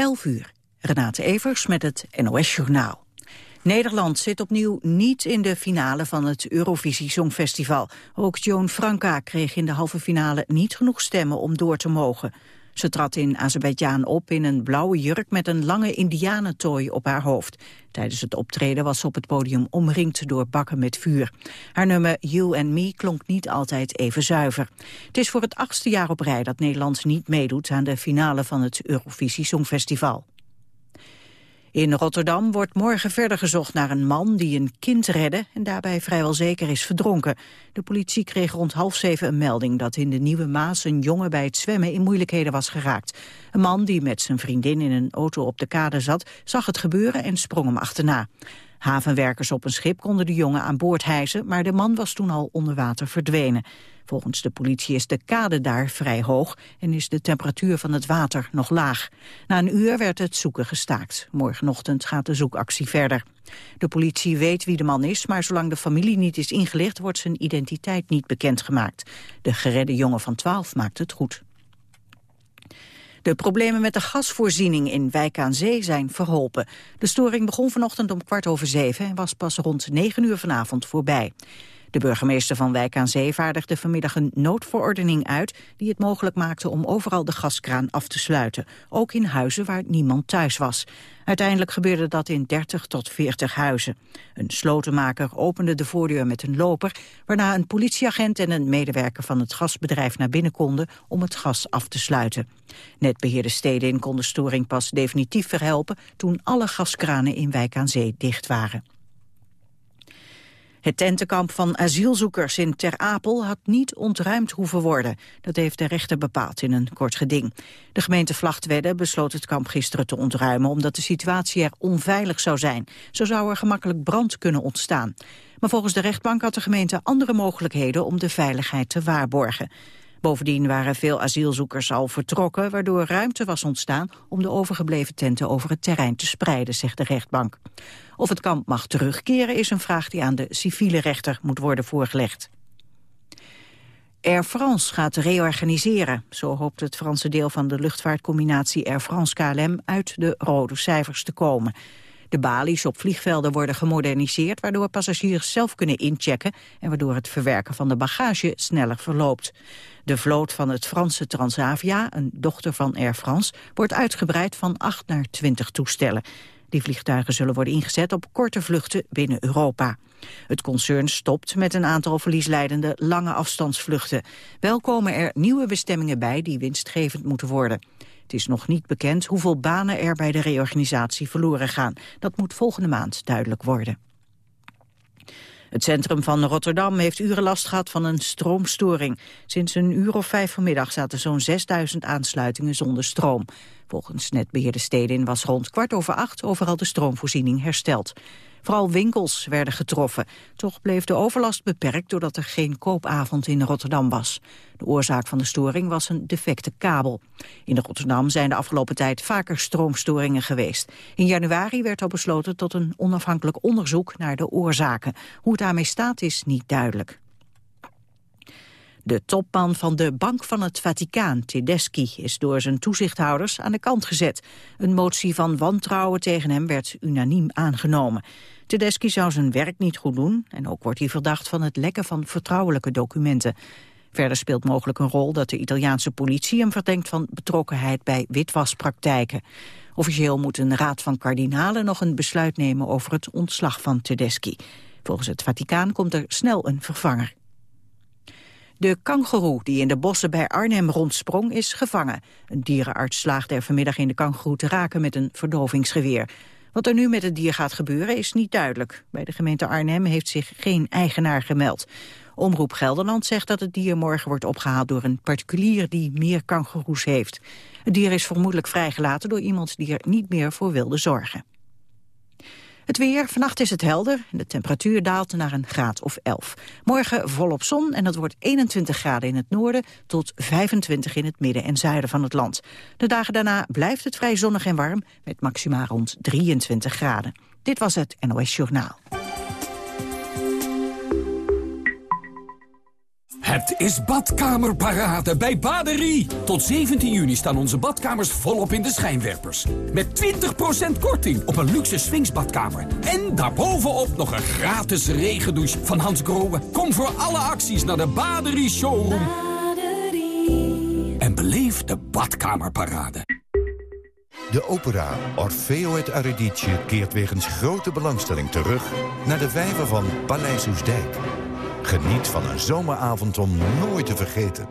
11 uur. Renate Evers met het NOS Journaal. Nederland zit opnieuw niet in de finale van het Eurovisie Songfestival. Ook Joan Franka kreeg in de halve finale niet genoeg stemmen om door te mogen. Ze trad in Azerbeidzjan op in een blauwe jurk met een lange indianentooi op haar hoofd. Tijdens het optreden was ze op het podium omringd door bakken met vuur. Haar nummer You and Me klonk niet altijd even zuiver. Het is voor het achtste jaar op rij dat Nederland niet meedoet aan de finale van het Eurovisie Songfestival. In Rotterdam wordt morgen verder gezocht naar een man die een kind redde en daarbij vrijwel zeker is verdronken. De politie kreeg rond half zeven een melding dat in de Nieuwe Maas een jongen bij het zwemmen in moeilijkheden was geraakt. Een man die met zijn vriendin in een auto op de kade zat, zag het gebeuren en sprong hem achterna. Havenwerkers op een schip konden de jongen aan boord hijsen, maar de man was toen al onder water verdwenen. Volgens de politie is de kade daar vrij hoog en is de temperatuur van het water nog laag. Na een uur werd het zoeken gestaakt. Morgenochtend gaat de zoekactie verder. De politie weet wie de man is, maar zolang de familie niet is ingelicht wordt zijn identiteit niet bekendgemaakt. De geredde jongen van 12 maakt het goed. De problemen met de gasvoorziening in Wijk aan Zee zijn verholpen. De storing begon vanochtend om kwart over zeven en was pas rond negen uur vanavond voorbij. De burgemeester van Wijk aan Zee vaardigde vanmiddag een noodverordening uit... die het mogelijk maakte om overal de gaskraan af te sluiten. Ook in huizen waar niemand thuis was. Uiteindelijk gebeurde dat in 30 tot 40 huizen. Een slotenmaker opende de voordeur met een loper... waarna een politieagent en een medewerker van het gasbedrijf naar binnen konden... om het gas af te sluiten. Netbeheerde steden kon de storing pas definitief verhelpen... toen alle gaskranen in Wijk aan Zee dicht waren. Het tentenkamp van asielzoekers in Ter Apel had niet ontruimd hoeven worden. Dat heeft de rechter bepaald in een kort geding. De gemeente Vlachtwedde besloot het kamp gisteren te ontruimen... omdat de situatie er onveilig zou zijn. Zo zou er gemakkelijk brand kunnen ontstaan. Maar volgens de rechtbank had de gemeente andere mogelijkheden... om de veiligheid te waarborgen. Bovendien waren veel asielzoekers al vertrokken, waardoor ruimte was ontstaan om de overgebleven tenten over het terrein te spreiden, zegt de rechtbank. Of het kamp mag terugkeren is een vraag die aan de civiele rechter moet worden voorgelegd. Air France gaat reorganiseren. Zo hoopt het Franse deel van de luchtvaartcombinatie Air France-KLM uit de rode cijfers te komen. De balies op vliegvelden worden gemoderniseerd... waardoor passagiers zelf kunnen inchecken... en waardoor het verwerken van de bagage sneller verloopt. De vloot van het Franse Transavia, een dochter van Air France... wordt uitgebreid van 8 naar 20 toestellen. Die vliegtuigen zullen worden ingezet op korte vluchten binnen Europa. Het concern stopt met een aantal verliesleidende lange afstandsvluchten. Wel komen er nieuwe bestemmingen bij die winstgevend moeten worden. Het is nog niet bekend hoeveel banen er bij de reorganisatie verloren gaan. Dat moet volgende maand duidelijk worden. Het centrum van Rotterdam heeft uren last gehad van een stroomstoring. Sinds een uur of vijf vanmiddag zaten zo'n 6000 aansluitingen zonder stroom. Volgens netbeheerde steden was rond kwart over acht overal de stroomvoorziening hersteld. Vooral winkels werden getroffen. Toch bleef de overlast beperkt doordat er geen koopavond in Rotterdam was. De oorzaak van de storing was een defecte kabel. In Rotterdam zijn de afgelopen tijd vaker stroomstoringen geweest. In januari werd al besloten tot een onafhankelijk onderzoek naar de oorzaken. Hoe het daarmee staat is niet duidelijk. De topman van de Bank van het Vaticaan, Tedeschi, is door zijn toezichthouders aan de kant gezet. Een motie van wantrouwen tegen hem werd unaniem aangenomen. Tedeschi zou zijn werk niet goed doen en ook wordt hij verdacht van het lekken van vertrouwelijke documenten. Verder speelt mogelijk een rol dat de Italiaanse politie hem verdenkt van betrokkenheid bij witwaspraktijken. Officieel moet een raad van kardinalen nog een besluit nemen over het ontslag van Tedeschi. Volgens het Vaticaan komt er snel een vervanger. De kangoeroe die in de bossen bij Arnhem rondsprong is gevangen. Een dierenarts slaagde er vanmiddag in de kangoeroe te raken met een verdovingsgeweer. Wat er nu met het dier gaat gebeuren is niet duidelijk. Bij de gemeente Arnhem heeft zich geen eigenaar gemeld. Omroep Gelderland zegt dat het dier morgen wordt opgehaald door een particulier die meer kangoeroes heeft. Het dier is vermoedelijk vrijgelaten door iemand die er niet meer voor wilde zorgen. Het weer, vannacht is het helder en de temperatuur daalt naar een graad of 11. Morgen volop zon en dat wordt 21 graden in het noorden tot 25 in het midden en zuiden van het land. De dagen daarna blijft het vrij zonnig en warm met maxima rond 23 graden. Dit was het NOS Journaal. Het is badkamerparade bij Baderie. Tot 17 juni staan onze badkamers volop in de schijnwerpers. Met 20% korting op een luxe swingsbadkamer. En daarbovenop nog een gratis regendouche van Hans Grohe. Kom voor alle acties naar de Baderie Showroom. Baderie. En beleef de badkamerparade. De opera Orfeo et Eurydice keert wegens grote belangstelling terug... naar de vijver van Paleis Oesdijk. Geniet van een zomeravond om nooit te vergeten.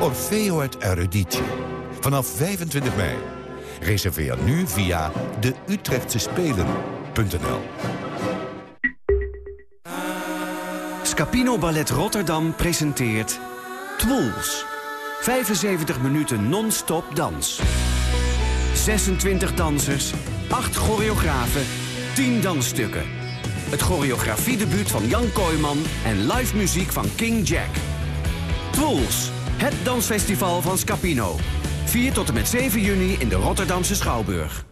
Orfeo et Eurydice. Vanaf 25 mei. Reserveer nu via de Utrechtse Spelen.nl. Scapino Ballet Rotterdam presenteert Twools. 75 minuten non-stop dans. 26 dansers, 8 choreografen, 10 dansstukken. Het choreografiedebuut van Jan Kooijman en live muziek van King Jack. Twools, het dansfestival van Scapino. 4 tot en met 7 juni in de Rotterdamse Schouwburg.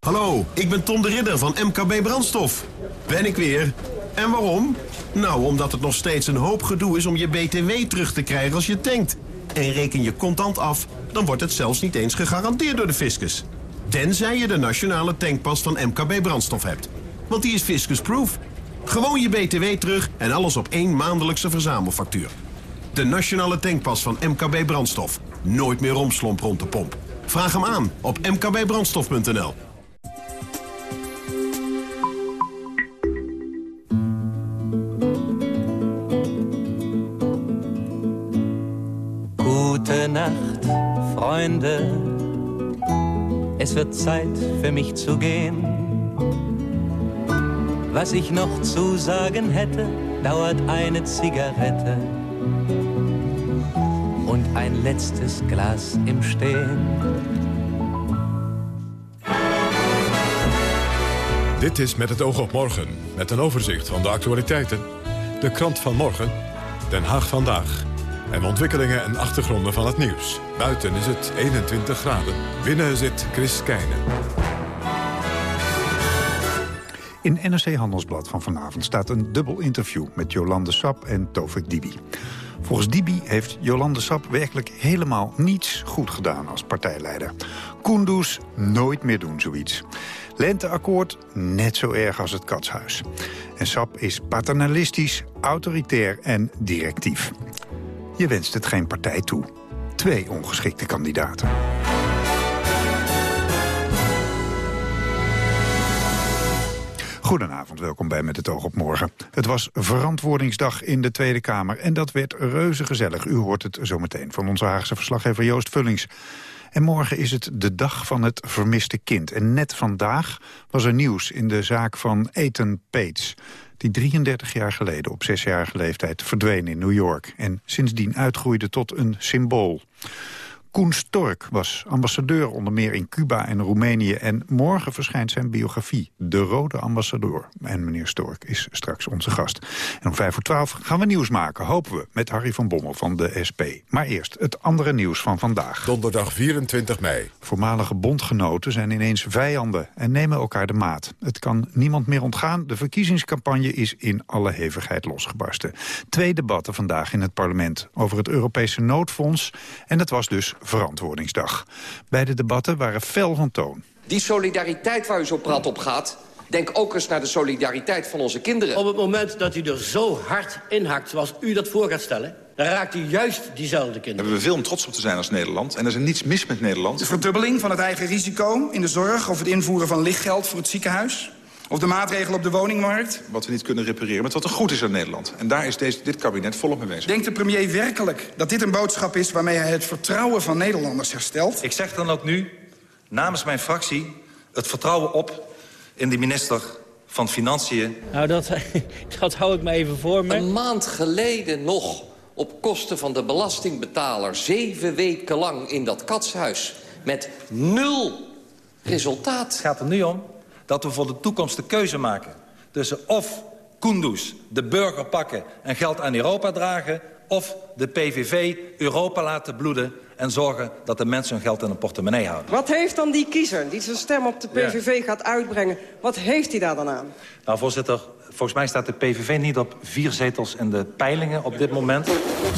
Hallo, ik ben Tom de Ridder van MKB Brandstof. Ben ik weer. En waarom? Nou, omdat het nog steeds een hoop gedoe is om je BTW terug te krijgen als je tankt. En reken je contant af, dan wordt het zelfs niet eens gegarandeerd door de fiscus. Tenzij je de nationale tankpas van MKB Brandstof hebt. Want die is fiscusproof. Gewoon je BTW terug en alles op één maandelijkse verzamelfactuur. De nationale tankpas van MKB Brandstof. Nooit meer romslomp rond de pomp. Vraag hem aan op mkbbrandstof.nl. Nacht, Freunde. Es wird Zeit für mich zu gehen. Was ich noch zu sagen hätte, dauert eine Zigarette und ein letztes Glas im Stehen. Dit is Met het oog op morgen, met een overzicht van de actualiteiten. De krant van morgen, Den Haag vandaag. En ontwikkelingen en achtergronden van het nieuws. Buiten is het 21 graden. Binnen zit Chris Keijnen. In NRC Handelsblad van vanavond staat een dubbel interview... met Jolande Sap en Tovik Dibi. Volgens Dibi heeft Jolande Sap werkelijk helemaal niets goed gedaan als partijleider. Kunduz nooit meer doen zoiets. Lenteakkoord net zo erg als het katshuis. En Sap is paternalistisch, autoritair en directief. Je wenst het geen partij toe. Twee ongeschikte kandidaten. Goedenavond, welkom bij Met het oog op morgen. Het was verantwoordingsdag in de Tweede Kamer en dat werd reuze gezellig. U hoort het zometeen van onze Haagse verslaggever Joost Vullings. En morgen is het de dag van het vermiste kind. En net vandaag was er nieuws in de zaak van Ethan Pates die 33 jaar geleden op zesjarige leeftijd verdween in New York... en sindsdien uitgroeide tot een symbool. Koen Stork was ambassadeur onder meer in Cuba en Roemenië... en morgen verschijnt zijn biografie, De Rode Ambassadeur. En meneer Stork is straks onze gast. En om vijf voor twaalf gaan we nieuws maken, hopen we... met Harry van Bommel van de SP. Maar eerst het andere nieuws van vandaag. Donderdag 24 mei. Voormalige bondgenoten zijn ineens vijanden en nemen elkaar de maat. Het kan niemand meer ontgaan. De verkiezingscampagne is in alle hevigheid losgebarsten. Twee debatten vandaag in het parlement over het Europese noodfonds... en het was dus Verantwoordingsdag. Beide debatten waren fel van toon. Die solidariteit waar u zo prat op gaat... Denk ook eens naar de solidariteit van onze kinderen. Op het moment dat u er zo hard inhakt zoals u dat voor gaat stellen... dan raakt u juist diezelfde kinderen. Daar hebben we veel om trots op te zijn als Nederland. En er is niets mis met Nederland. De verdubbeling van het eigen risico in de zorg... of het invoeren van lichtgeld voor het ziekenhuis... Of de maatregelen op de woningmarkt? Wat we niet kunnen repareren, met wat er goed is aan Nederland. En daar is deze, dit kabinet volop mee bezig. Denkt de premier werkelijk dat dit een boodschap is... waarmee hij het vertrouwen van Nederlanders herstelt? Ik zeg dan ook nu, namens mijn fractie, het vertrouwen op... in de minister van Financiën. Nou, dat, dat hou ik me even voor me. Een maand geleden nog op kosten van de belastingbetaler... zeven weken lang in dat katshuis met nul resultaat. Het gaat er nu om dat we voor de toekomst de keuze maken... tussen of Kunduz de burger pakken en geld aan Europa dragen... of de PVV Europa laten bloeden en zorgen dat de mensen hun geld in een portemonnee houden. Wat heeft dan die kiezer die zijn stem op de PVV gaat uitbrengen... wat heeft hij daar dan aan? Nou, voorzitter, Volgens mij staat de PVV niet op vier zetels in de peilingen op dit moment.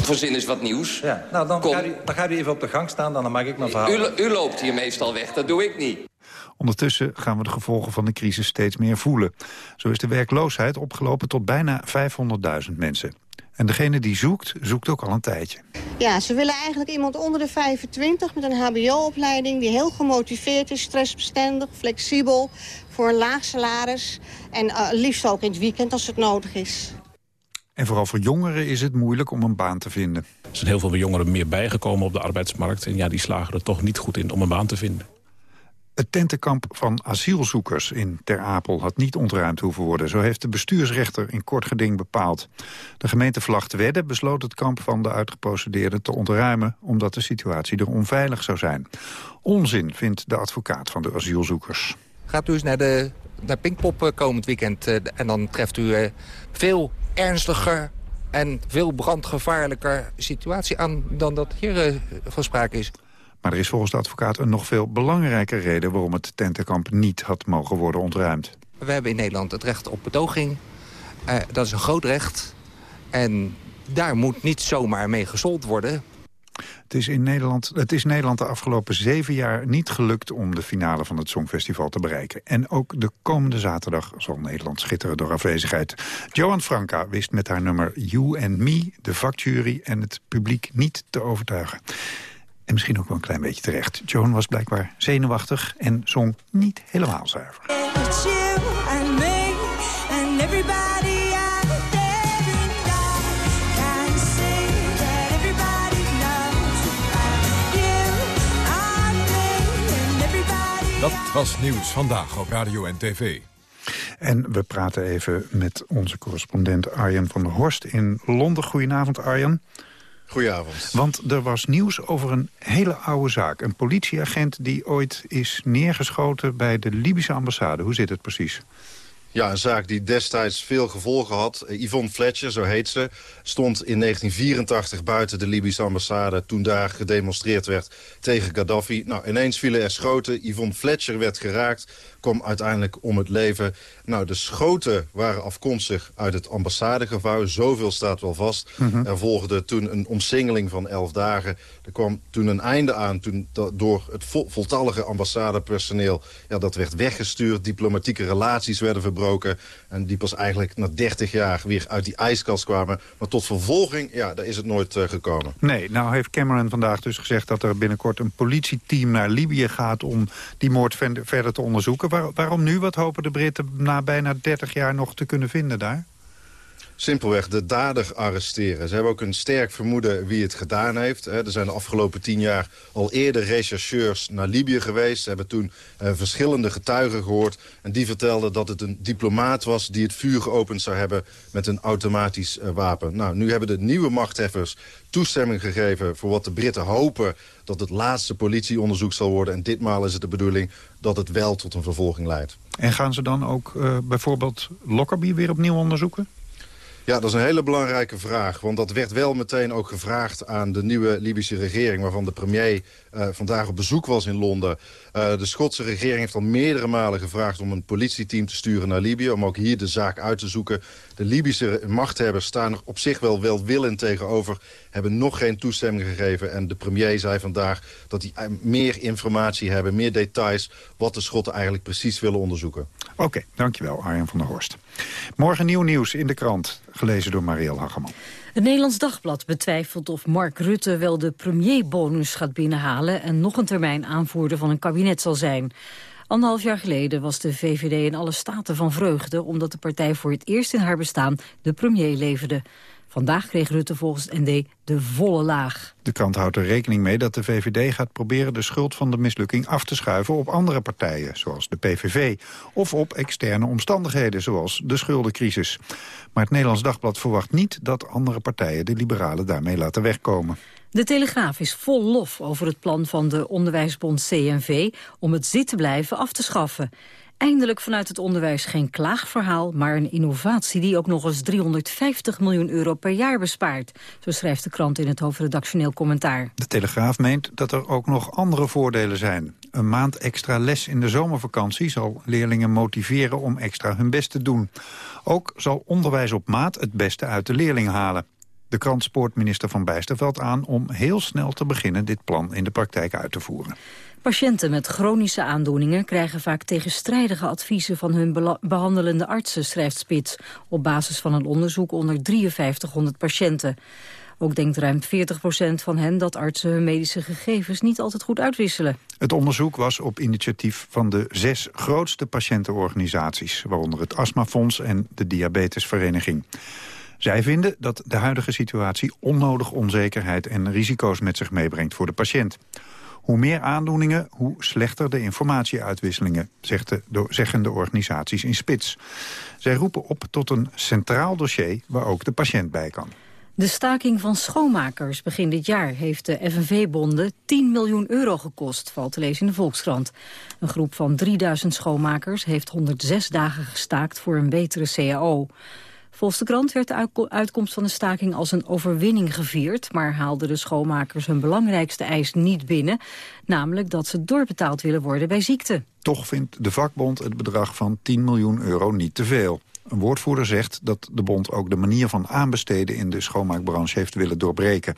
Verzin is wat nieuws. Ja, nou, dan, Kom. gaat u, dan gaat u even op de gang staan, dan maak ik mijn verhaal. U, u loopt hier meestal weg, dat doe ik niet. Ondertussen gaan we de gevolgen van de crisis steeds meer voelen. Zo is de werkloosheid opgelopen tot bijna 500.000 mensen. En degene die zoekt, zoekt ook al een tijdje. Ja, ze willen eigenlijk iemand onder de 25 met een hbo-opleiding... die heel gemotiveerd is, stressbestendig, flexibel, voor een laag salaris... en eh, liefst ook in het weekend als het nodig is. En vooral voor jongeren is het moeilijk om een baan te vinden. Er zijn heel veel jongeren meer bijgekomen op de arbeidsmarkt. En ja, die slagen er toch niet goed in om een baan te vinden. Het tentenkamp van asielzoekers in Ter Apel had niet ontruimd hoeven worden. Zo heeft de bestuursrechter in kort geding bepaald. De gemeente Vlachtwedde besloot het kamp van de uitgeprocedeerden te ontruimen... omdat de situatie er onveilig zou zijn. Onzin, vindt de advocaat van de asielzoekers. Gaat u eens naar, de, naar Pinkpop eh, komend weekend eh, en dan treft u eh, veel ernstiger en veel brandgevaarlijker situatie aan dan dat hier van sprake is. Maar er is volgens de advocaat een nog veel belangrijke reden... waarom het tentenkamp niet had mogen worden ontruimd. We hebben in Nederland het recht op betoging. Eh, dat is een groot recht. En daar moet niet zomaar mee gesold worden. Het is, in Nederland, het is Nederland de afgelopen zeven jaar niet gelukt... om de finale van het Songfestival te bereiken. En ook de komende zaterdag zal Nederland schitteren door afwezigheid. Johan Franka wist met haar nummer You and Me... de vakjury en het publiek niet te overtuigen. En misschien ook wel een klein beetje terecht. Joan was blijkbaar zenuwachtig en zong niet helemaal zuiver. Dat was Nieuws Vandaag op Radio en TV. En we praten even met onze correspondent Arjen van der Horst in Londen. Goedenavond Arjen. Goedenavond. Want er was nieuws over een hele oude zaak. Een politieagent die ooit is neergeschoten bij de Libische ambassade. Hoe zit het precies? Ja, een zaak die destijds veel gevolgen had. Eh, Yvonne Fletcher, zo heet ze, stond in 1984 buiten de Libische ambassade... toen daar gedemonstreerd werd tegen Gaddafi. Nou, ineens vielen er schoten. Yvonne Fletcher werd geraakt, kwam uiteindelijk om het leven. Nou, de schoten waren afkomstig uit het ambassadegebouw. Zoveel staat wel vast. Mhm. Er volgde toen een omsingeling van elf dagen. Er kwam toen een einde aan toen door het vol- voltallige ambassadepersoneel... Ja, dat werd weggestuurd, diplomatieke relaties werden verbroken... en die pas eigenlijk na 30 jaar weer uit die ijskast kwamen. Maar tot vervolging, ja, daar is het nooit eh, gekomen. Nee, nou heeft Cameron vandaag dus gezegd dat er binnenkort een politieteam naar Libië gaat om die moord verder te onderzoeken. Waar- waarom nu? Wat hopen de Britten na bijna 30 jaar nog te kunnen vinden daar? Simpelweg de dader arresteren. Ze hebben ook een sterk vermoeden wie het gedaan heeft. Er zijn de afgelopen tien jaar al eerder rechercheurs naar Libië geweest. Ze hebben toen eh, verschillende getuigen gehoord. En die vertelden dat het een diplomaat was die het vuur geopend zou hebben met een automatisch eh, wapen. Nou, nu hebben de nieuwe machtheffers toestemming gegeven voor wat de Britten hopen dat het laatste politieonderzoek zal worden. En ditmaal is het de bedoeling dat het wel tot een vervolging leidt. En gaan ze dan ook eh, bijvoorbeeld Lockerbie weer opnieuw onderzoeken? Ja, dat is een hele belangrijke vraag. Want dat werd wel meteen ook gevraagd aan de nieuwe Libische regering... waarvan de premier eh, vandaag op bezoek was in Londen. Eh, de Schotse regering heeft al meerdere malen gevraagd... om een politieteam te sturen naar Libië... om ook hier de zaak uit te zoeken. De Libische machthebbers staan er op zich wel welwillend tegenover... hebben nog geen toestemming gegeven. En de premier zei vandaag dat hij eh, meer informatie hebben... meer details wat de Schotten eigenlijk precies willen onderzoeken. Oké, dankjewel Arjen van der Horst. Morgen nieuw nieuws in de krant, gelezen door Marielle Hageman. Het Nederlands Dagblad betwijfelt of Mark Rutte wel de premierbonus gaat binnenhalen... en nog een termijn aanvoerder van een kabinet zal zijn. Anderhalf jaar geleden was de VVD in alle staten van vreugde... omdat de partij voor het eerst in haar bestaan de premier leverde. Vandaag kreeg Rutte volgens het ND de volle laag. De krant houdt er rekening mee dat de VVD gaat proberen de schuld van de mislukking af te schuiven op andere partijen, zoals de PVV, of op externe omstandigheden, zoals de schuldencrisis. Maar het Nederlands Dagblad verwacht niet dat andere partijen de liberalen daarmee laten wegkomen. De Telegraaf is vol lof over het plan van de onderwijsbond CNV... om het zitten blijven af te schaffen. Eindelijk vanuit het onderwijs geen klaagverhaal, maar een innovatie die ook nog eens 350 miljoen euro per jaar bespaart. Zo schrijft de krant in het hoofdredactioneel commentaar. De Telegraaf meent dat er ook nog andere voordelen zijn. Een maand extra les in de zomervakantie zal leerlingen motiveren om extra hun best te doen. Ook zal onderwijs op maat het beste uit de leerling halen. De krant spoort minister Van Bijsterveld aan om heel snel te beginnen dit plan in de praktijk uit te voeren. Patiënten met chronische aandoeningen krijgen vaak tegenstrijdige adviezen van hun behandelende artsen, schrijft Spits, op basis van een onderzoek onder 5300 patiënten. Ook denkt ruim 40% van hen dat artsen hun medische gegevens niet altijd goed uitwisselen. Het onderzoek was op initiatief van de zes grootste patiëntenorganisaties... waaronder het Astmafonds en de Diabetesvereniging. Zij vinden dat de huidige situatie onnodig onzekerheid en risico's met zich meebrengt voor de patiënt. Hoe meer aandoeningen, hoe slechter de informatieuitwisselingen, zegt de, zeggen de organisaties in spits. Zij roepen op tot een centraal dossier waar ook de patiënt bij kan. De staking van schoonmakers begin dit jaar heeft de FNV-bonden 10 miljoen euro gekost, valt te lezen in de Volkskrant. Een groep van 3000 schoonmakers heeft 106 dagen gestaakt voor een betere CAO. Volgens de krant werd de uitko- uitkomst van de staking als een overwinning gevierd, maar haalden de schoonmakers hun belangrijkste eis niet binnen, namelijk dat ze doorbetaald willen worden bij ziekte. Toch vindt de vakbond het bedrag van 10 miljoen euro niet te veel. Een woordvoerder zegt dat de bond ook de manier van aanbesteden in de schoonmaakbranche heeft willen doorbreken.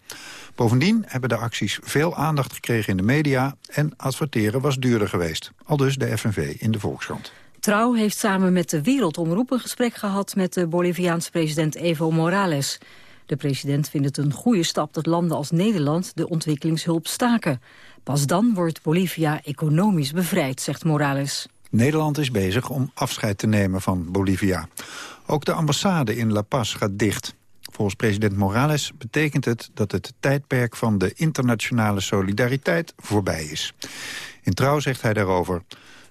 Bovendien hebben de acties veel aandacht gekregen in de media en adverteren was duurder geweest. Al dus de FNV in de Volkskrant. Trouw heeft samen met de Wereldomroep een gesprek gehad met de Boliviaanse president Evo Morales. De president vindt het een goede stap dat landen als Nederland de ontwikkelingshulp staken. Pas dan wordt Bolivia economisch bevrijd, zegt Morales. Nederland is bezig om afscheid te nemen van Bolivia. Ook de ambassade in La Paz gaat dicht. Volgens president Morales betekent het dat het tijdperk van de internationale solidariteit voorbij is. In trouw zegt hij daarover...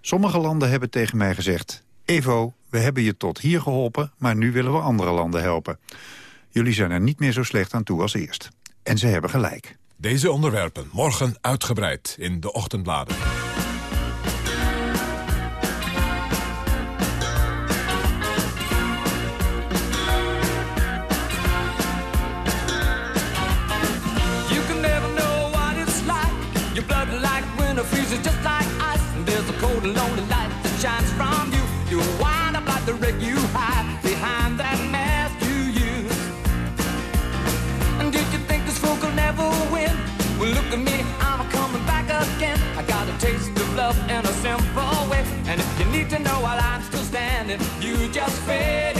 Sommige landen hebben tegen mij gezegd... Evo, we hebben je tot hier geholpen, maar nu willen we andere landen helpen. Jullie zijn er niet meer zo slecht aan toe als eerst. En ze hebben gelijk. Deze onderwerpen morgen uitgebreid in de ochtendbladen. To know while I'm still standing, you just fade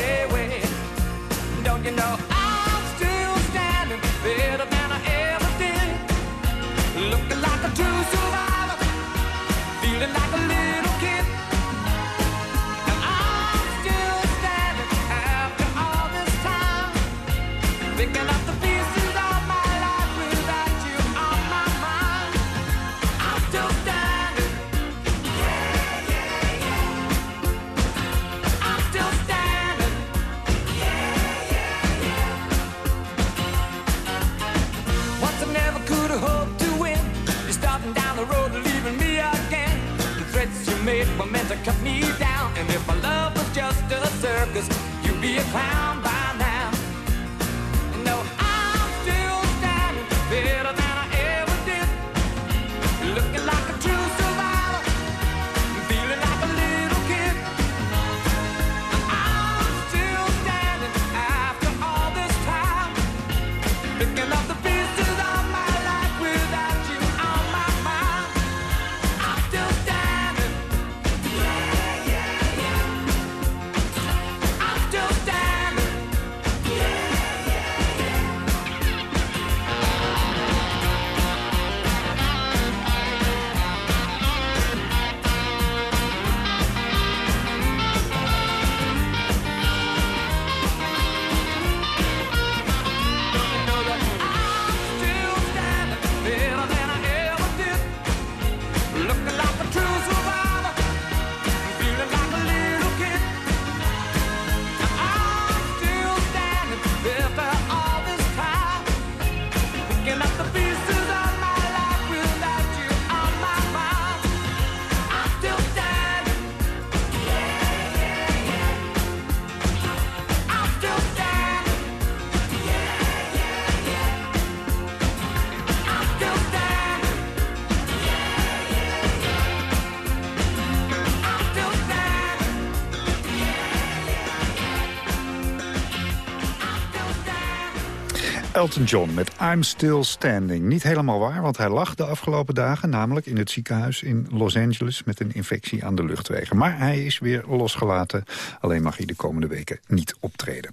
Elton John met I'm Still Standing. Niet helemaal waar, want hij lag de afgelopen dagen... namelijk in het ziekenhuis in Los Angeles met een infectie aan de luchtwegen. Maar hij is weer losgelaten. Alleen mag hij de komende weken niet optreden.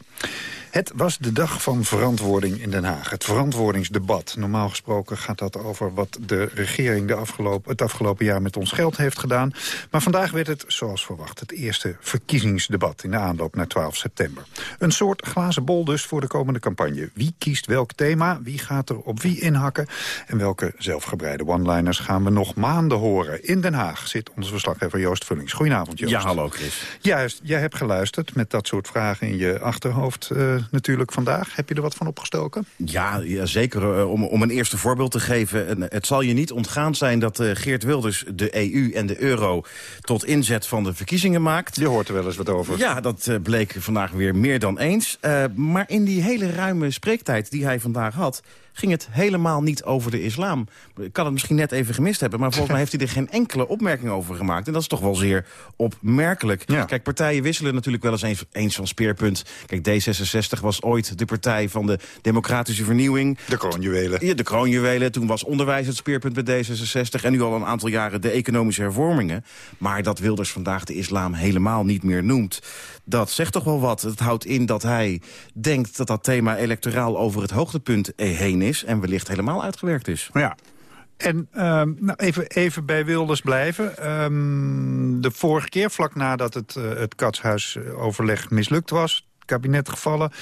Het was de dag van verantwoording in Den Haag. Het verantwoordingsdebat. Normaal gesproken gaat dat over wat de regering de afgelopen, het afgelopen jaar met ons geld heeft gedaan. Maar vandaag werd het, zoals verwacht, het eerste verkiezingsdebat in de aanloop naar 12 september. Een soort glazen bol dus voor de komende campagne. Wie kiest welk thema, wie gaat er op wie inhakken... en welke zelfgebreide one-liners gaan we nog maanden horen. In Den Haag zit onze verslaggever Joost Vullings. Goedenavond, Joost. Ja, hallo Chris. Juist, jij hebt geluisterd met dat soort vragen in je achterhoofd eh, natuurlijk vandaag. Heb je er wat van opgestoken? Ja, ja zeker. Eh, om, om een eerste voorbeeld te geven. En Het zal je niet ontgaan zijn dat eh, Geert Wilders de EU en de euro... tot inzet van de verkiezingen maakt. Je hoort er wel eens wat over. Ja, dat eh, bleek vandaag weer meer dan eens. Eh, maar in die hele ruime spreektijd die hij vandaag had ging het helemaal niet over de islam. Ik kan het misschien net even gemist hebben... maar volgens mij heeft hij er geen enkele opmerking over gemaakt. En dat is toch wel zeer opmerkelijk. Kijk, partijen wisselen natuurlijk wel eens, eens eens van speerpunt. Kijk, D66 was ooit de partij van de democratische vernieuwing. De kroonjuwelen. Ja, de kroonjuwelen. Toen was onderwijs het speerpunt bij D66. En nu al een aantal jaren de economische hervormingen. Maar dat Wilders vandaag de islam helemaal niet meer noemt... dat zegt toch wel wat. Het houdt in dat hij denkt dat dat thema electoraal over het hoogtepunt heen is... en wellicht helemaal uitgewerkt is. Ja. En ehm, nou even, even bij Wilders blijven. Ehm, de vorige keer, vlak nadat het, uh, het katshuisoverleg mislukt was... het kabinet gevallen,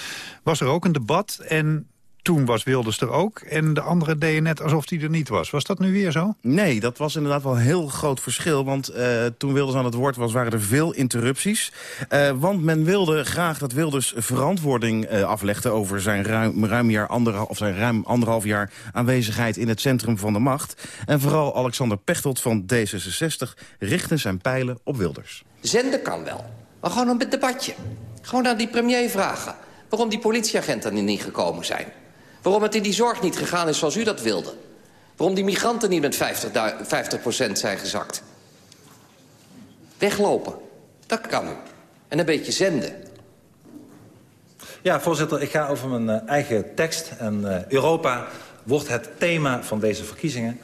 was er ook een debat. En toen was Wilders er ook. En de andere deden net alsof hij er niet was. Was dat nu weer zo? Nee, dat was inderdaad wel een heel groot verschil. Want uh, toen Wilders aan het woord was, waren er veel interrupties. Uh, want men wilde graag dat Wilders verantwoording uh, aflegde... over zijn ruim, ruim, jaar anderhalf, of zijn ruim anderhalf jaar aanwezigheid in het centrum van de macht. En vooral Alexander Pechtold van D66 richtte zijn pijlen op Wilders. Zenden kan wel, maar gewoon een debatje. Gewoon aan die premier vragen waarom die politieagenten er niet gekomen zijn. Waarom het in die zorg niet gegaan is zoals u dat wilde. Waarom die migranten niet met 50, 50 zijn gezakt. Weglopen, dat kan. En een beetje zenden. Ja, voorzitter, ik ga over mijn uh, eigen tekst. En uh, Europa wordt het thema van deze verkiezingen.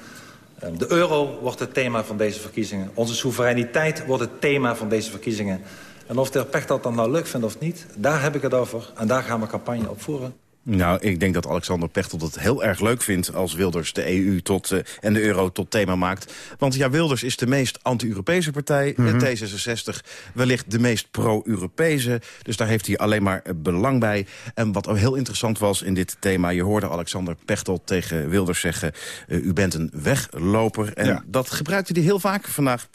Uh, de euro wordt het thema van deze verkiezingen. Onze soevereiniteit wordt het thema van deze verkiezingen. En of de heer dat dan nou leuk vindt of niet, daar heb ik het over. En daar gaan we campagne op voeren. Nou, ik denk dat Alexander Pechtold het heel erg leuk vindt... als Wilders de EU tot, uh, en de euro tot thema maakt. Want ja, Wilders is de meest anti-Europese partij. Mm -hmm. D66 wellicht de meest pro-Europese. Dus daar heeft hij alleen maar uh, belang bij. En wat ook heel interessant was in dit thema... je hoorde Alexander Pechtold tegen Wilders zeggen... Uh, u bent een wegloper. En ja. dat gebruikte hij heel vaak vandaag,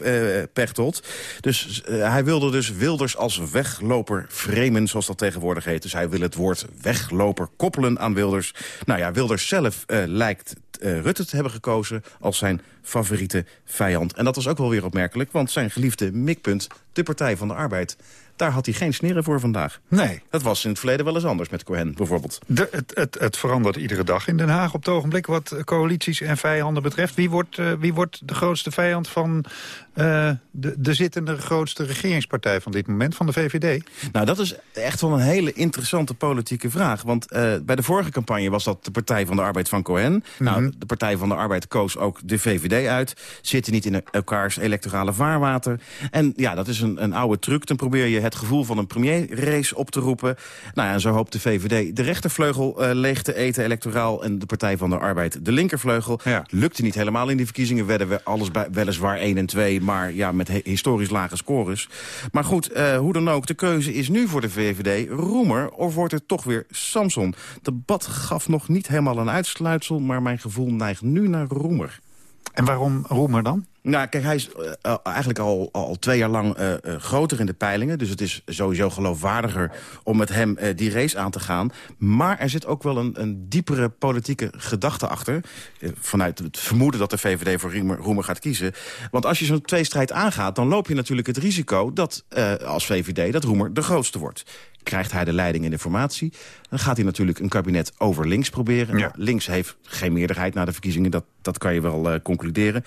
Pechtold. Dus hij wilde dus Wilders als wegloper framen, zoals dat tegenwoordig heet. Dus hij wil het woord wegloper koppelen aan Wilders. Nou ja, Wilders zelf uh, lijkt uh, Rutte te hebben gekozen als zijn favoriete vijand. En dat was ook wel weer opmerkelijk, want zijn geliefde mikpunt, de Partij van de Arbeid... daar had hij geen sneren voor vandaag. Nee. Dat was in het verleden wel eens anders met Cohen, bijvoorbeeld. De, het, het, het, verandert iedere dag in Den Haag op het ogenblik... wat coalities en vijanden betreft. Wie wordt, uh, wie wordt de grootste vijand van uh, de, de zittende grootste regeringspartij van dit moment, van de VVD? Nou, dat is echt wel een hele interessante politieke vraag. Want uh, bij de vorige campagne was dat de Partij van de Arbeid van Cohen. Mm -hmm. Nou, de Partij van de Arbeid koos ook de VVD uit. Zitten niet in elkaars electorale vaarwater. En ja, dat is een, een oude truc. Dan probeer je het gevoel van een premierrace op te roepen. Nou ja, en zo hoopt de VVD de rechtervleugel uh, leeg te eten electoraal... en de Partij van de Arbeid de linkervleugel. Ja. Lukte niet helemaal in die verkiezingen. Werden we alles bij, weliswaar 1 en 2, maar ja, met historisch lage scores. Maar goed, uh, hoe dan ook, de keuze is nu voor de VVD Roemer... of wordt het toch weer Samson? Debat gaf nog niet helemaal een uitsluitsel... maar mijn gevoel neigt nu naar Roemer. En waarom Roemer dan? Nou, kijk, hij is uh, eigenlijk al, al twee jaar lang uh, uh, groter in de peilingen. Dus het is sowieso geloofwaardiger om met hem die race aan te gaan. Maar er zit ook wel een, een diepere politieke gedachte achter. vanuit het vermoeden dat de VVD voor Roemer, Roemer gaat kiezen. Want als je zo'n tweestrijd aangaat, dan loop je natuurlijk het risico... dat als VVD dat Roemer de grootste wordt krijgt hij de leiding in de formatie. Dan gaat hij natuurlijk een kabinet over links proberen. Ja. Links heeft geen meerderheid na de verkiezingen, dat, dat kan je wel uh, concluderen.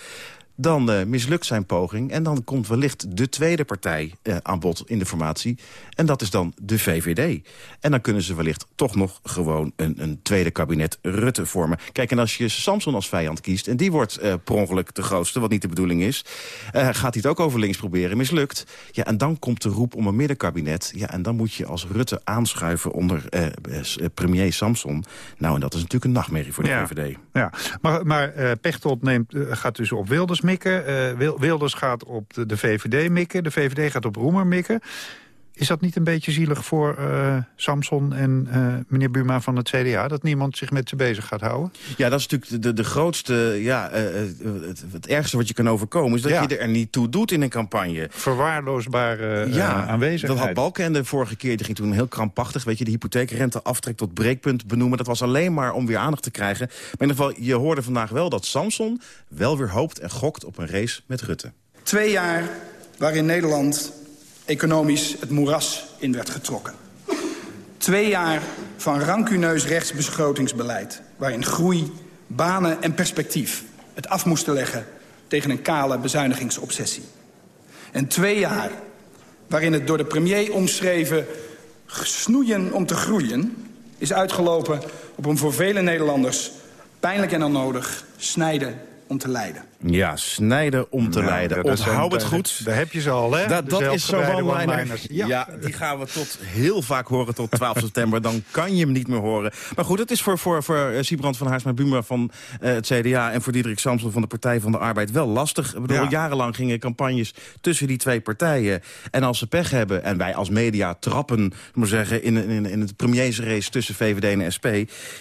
Dan eh, mislukt zijn poging... en dan komt wellicht de tweede partij eh, aan bod in de formatie. En dat is dan de VVD. En dan kunnen ze wellicht toch nog gewoon een, een tweede kabinet Rutte vormen. Kijk, en als je Samson als vijand kiest... en die wordt eh, per ongeluk de grootste, wat niet de bedoeling is... gaat hij het ook over links proberen, mislukt. Ja, en dan komt de roep om een middenkabinet. Ja, en dan moet je als Rutte aanschuiven onder premier Samson. Nou, en dat is natuurlijk een nachtmerrie voor de Ja. VVD. Ja, maar, maar Pechtold neemt, gaat dus op Wilders mikken. eh, Wil- Wilders gaat op de, de VVD mikken. De VVD gaat op Roemer mikken. Is dat niet een beetje zielig voor eh, Samson en eh, meneer Buma van het CDA... dat niemand zich met ze bezig gaat houden? Ja, dat is natuurlijk de, de grootste, ja, eh, het, het ergste wat je kan overkomen... is dat Ja. je er niet toe doet in een campagne. Verwaarloosbare ja, aanwezigheid. dat had Balkenende vorige keer. Die ging toen heel krampachtig, weet je, de hypotheekrente aftrek tot breekpunt benoemen. Dat was alleen maar om weer aandacht te krijgen. Maar in ieder geval, je hoorde vandaag wel dat Samson wel weer hoopt en gokt op een race met Rutte. Twee jaar waarin Nederland economisch het moeras in werd getrokken. Twee jaar van rancuneus rechtsbegrotingsbeleid... waarin groei, banen en perspectief het af moesten leggen... tegen een kale bezuinigingsobsessie. En twee jaar waarin het door de premier omschreven... snoeien om te groeien is uitgelopen op een voor vele Nederlanders... pijnlijk en onnodig snijden om te lijden. Ja, snijden om te Nou, leiden. ja, dat Onthoud het goed. Daar heb je ze al, hè? Dat, dat is zo one-liner. Ja. Ja. die gaan we tot heel vaak horen tot 12 september. Dan kan je hem niet meer horen. Maar goed, het is voor, voor, voor eh, Siebrand van Haarsma Buma van eh, het CDA... en voor Diederik Samson van de Partij van de Arbeid wel lastig. Ik bedoel, Ja. jarenlang gingen campagnes tussen die twee partijen. En als ze pech hebben, en wij als media trappen... maar zeggen, in, in, in het premiersrace tussen VVD en SP...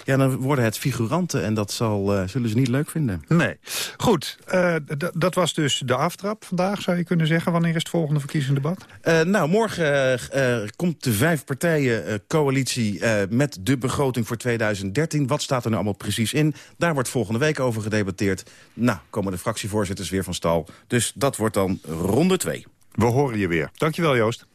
ja, dan worden het figuranten en dat zal, eh, zullen ze niet leuk vinden. Nee. Goed, eh, dat was dus de aftrap vandaag, zou je kunnen zeggen. Wanneer is het volgende verkiezingsdebat? Eh, nou, morgen eh, komt de vijf partijen eh, coalitie eh, met de begroting voor 2013. Wat staat er nou allemaal precies in? Daar wordt volgende week over gedebatteerd. Nou, komen de fractievoorzitters weer van stal. Dus dat wordt dan ronde twee. We horen je weer. Dankjewel, Joost.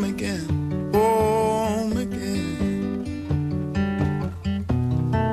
home again,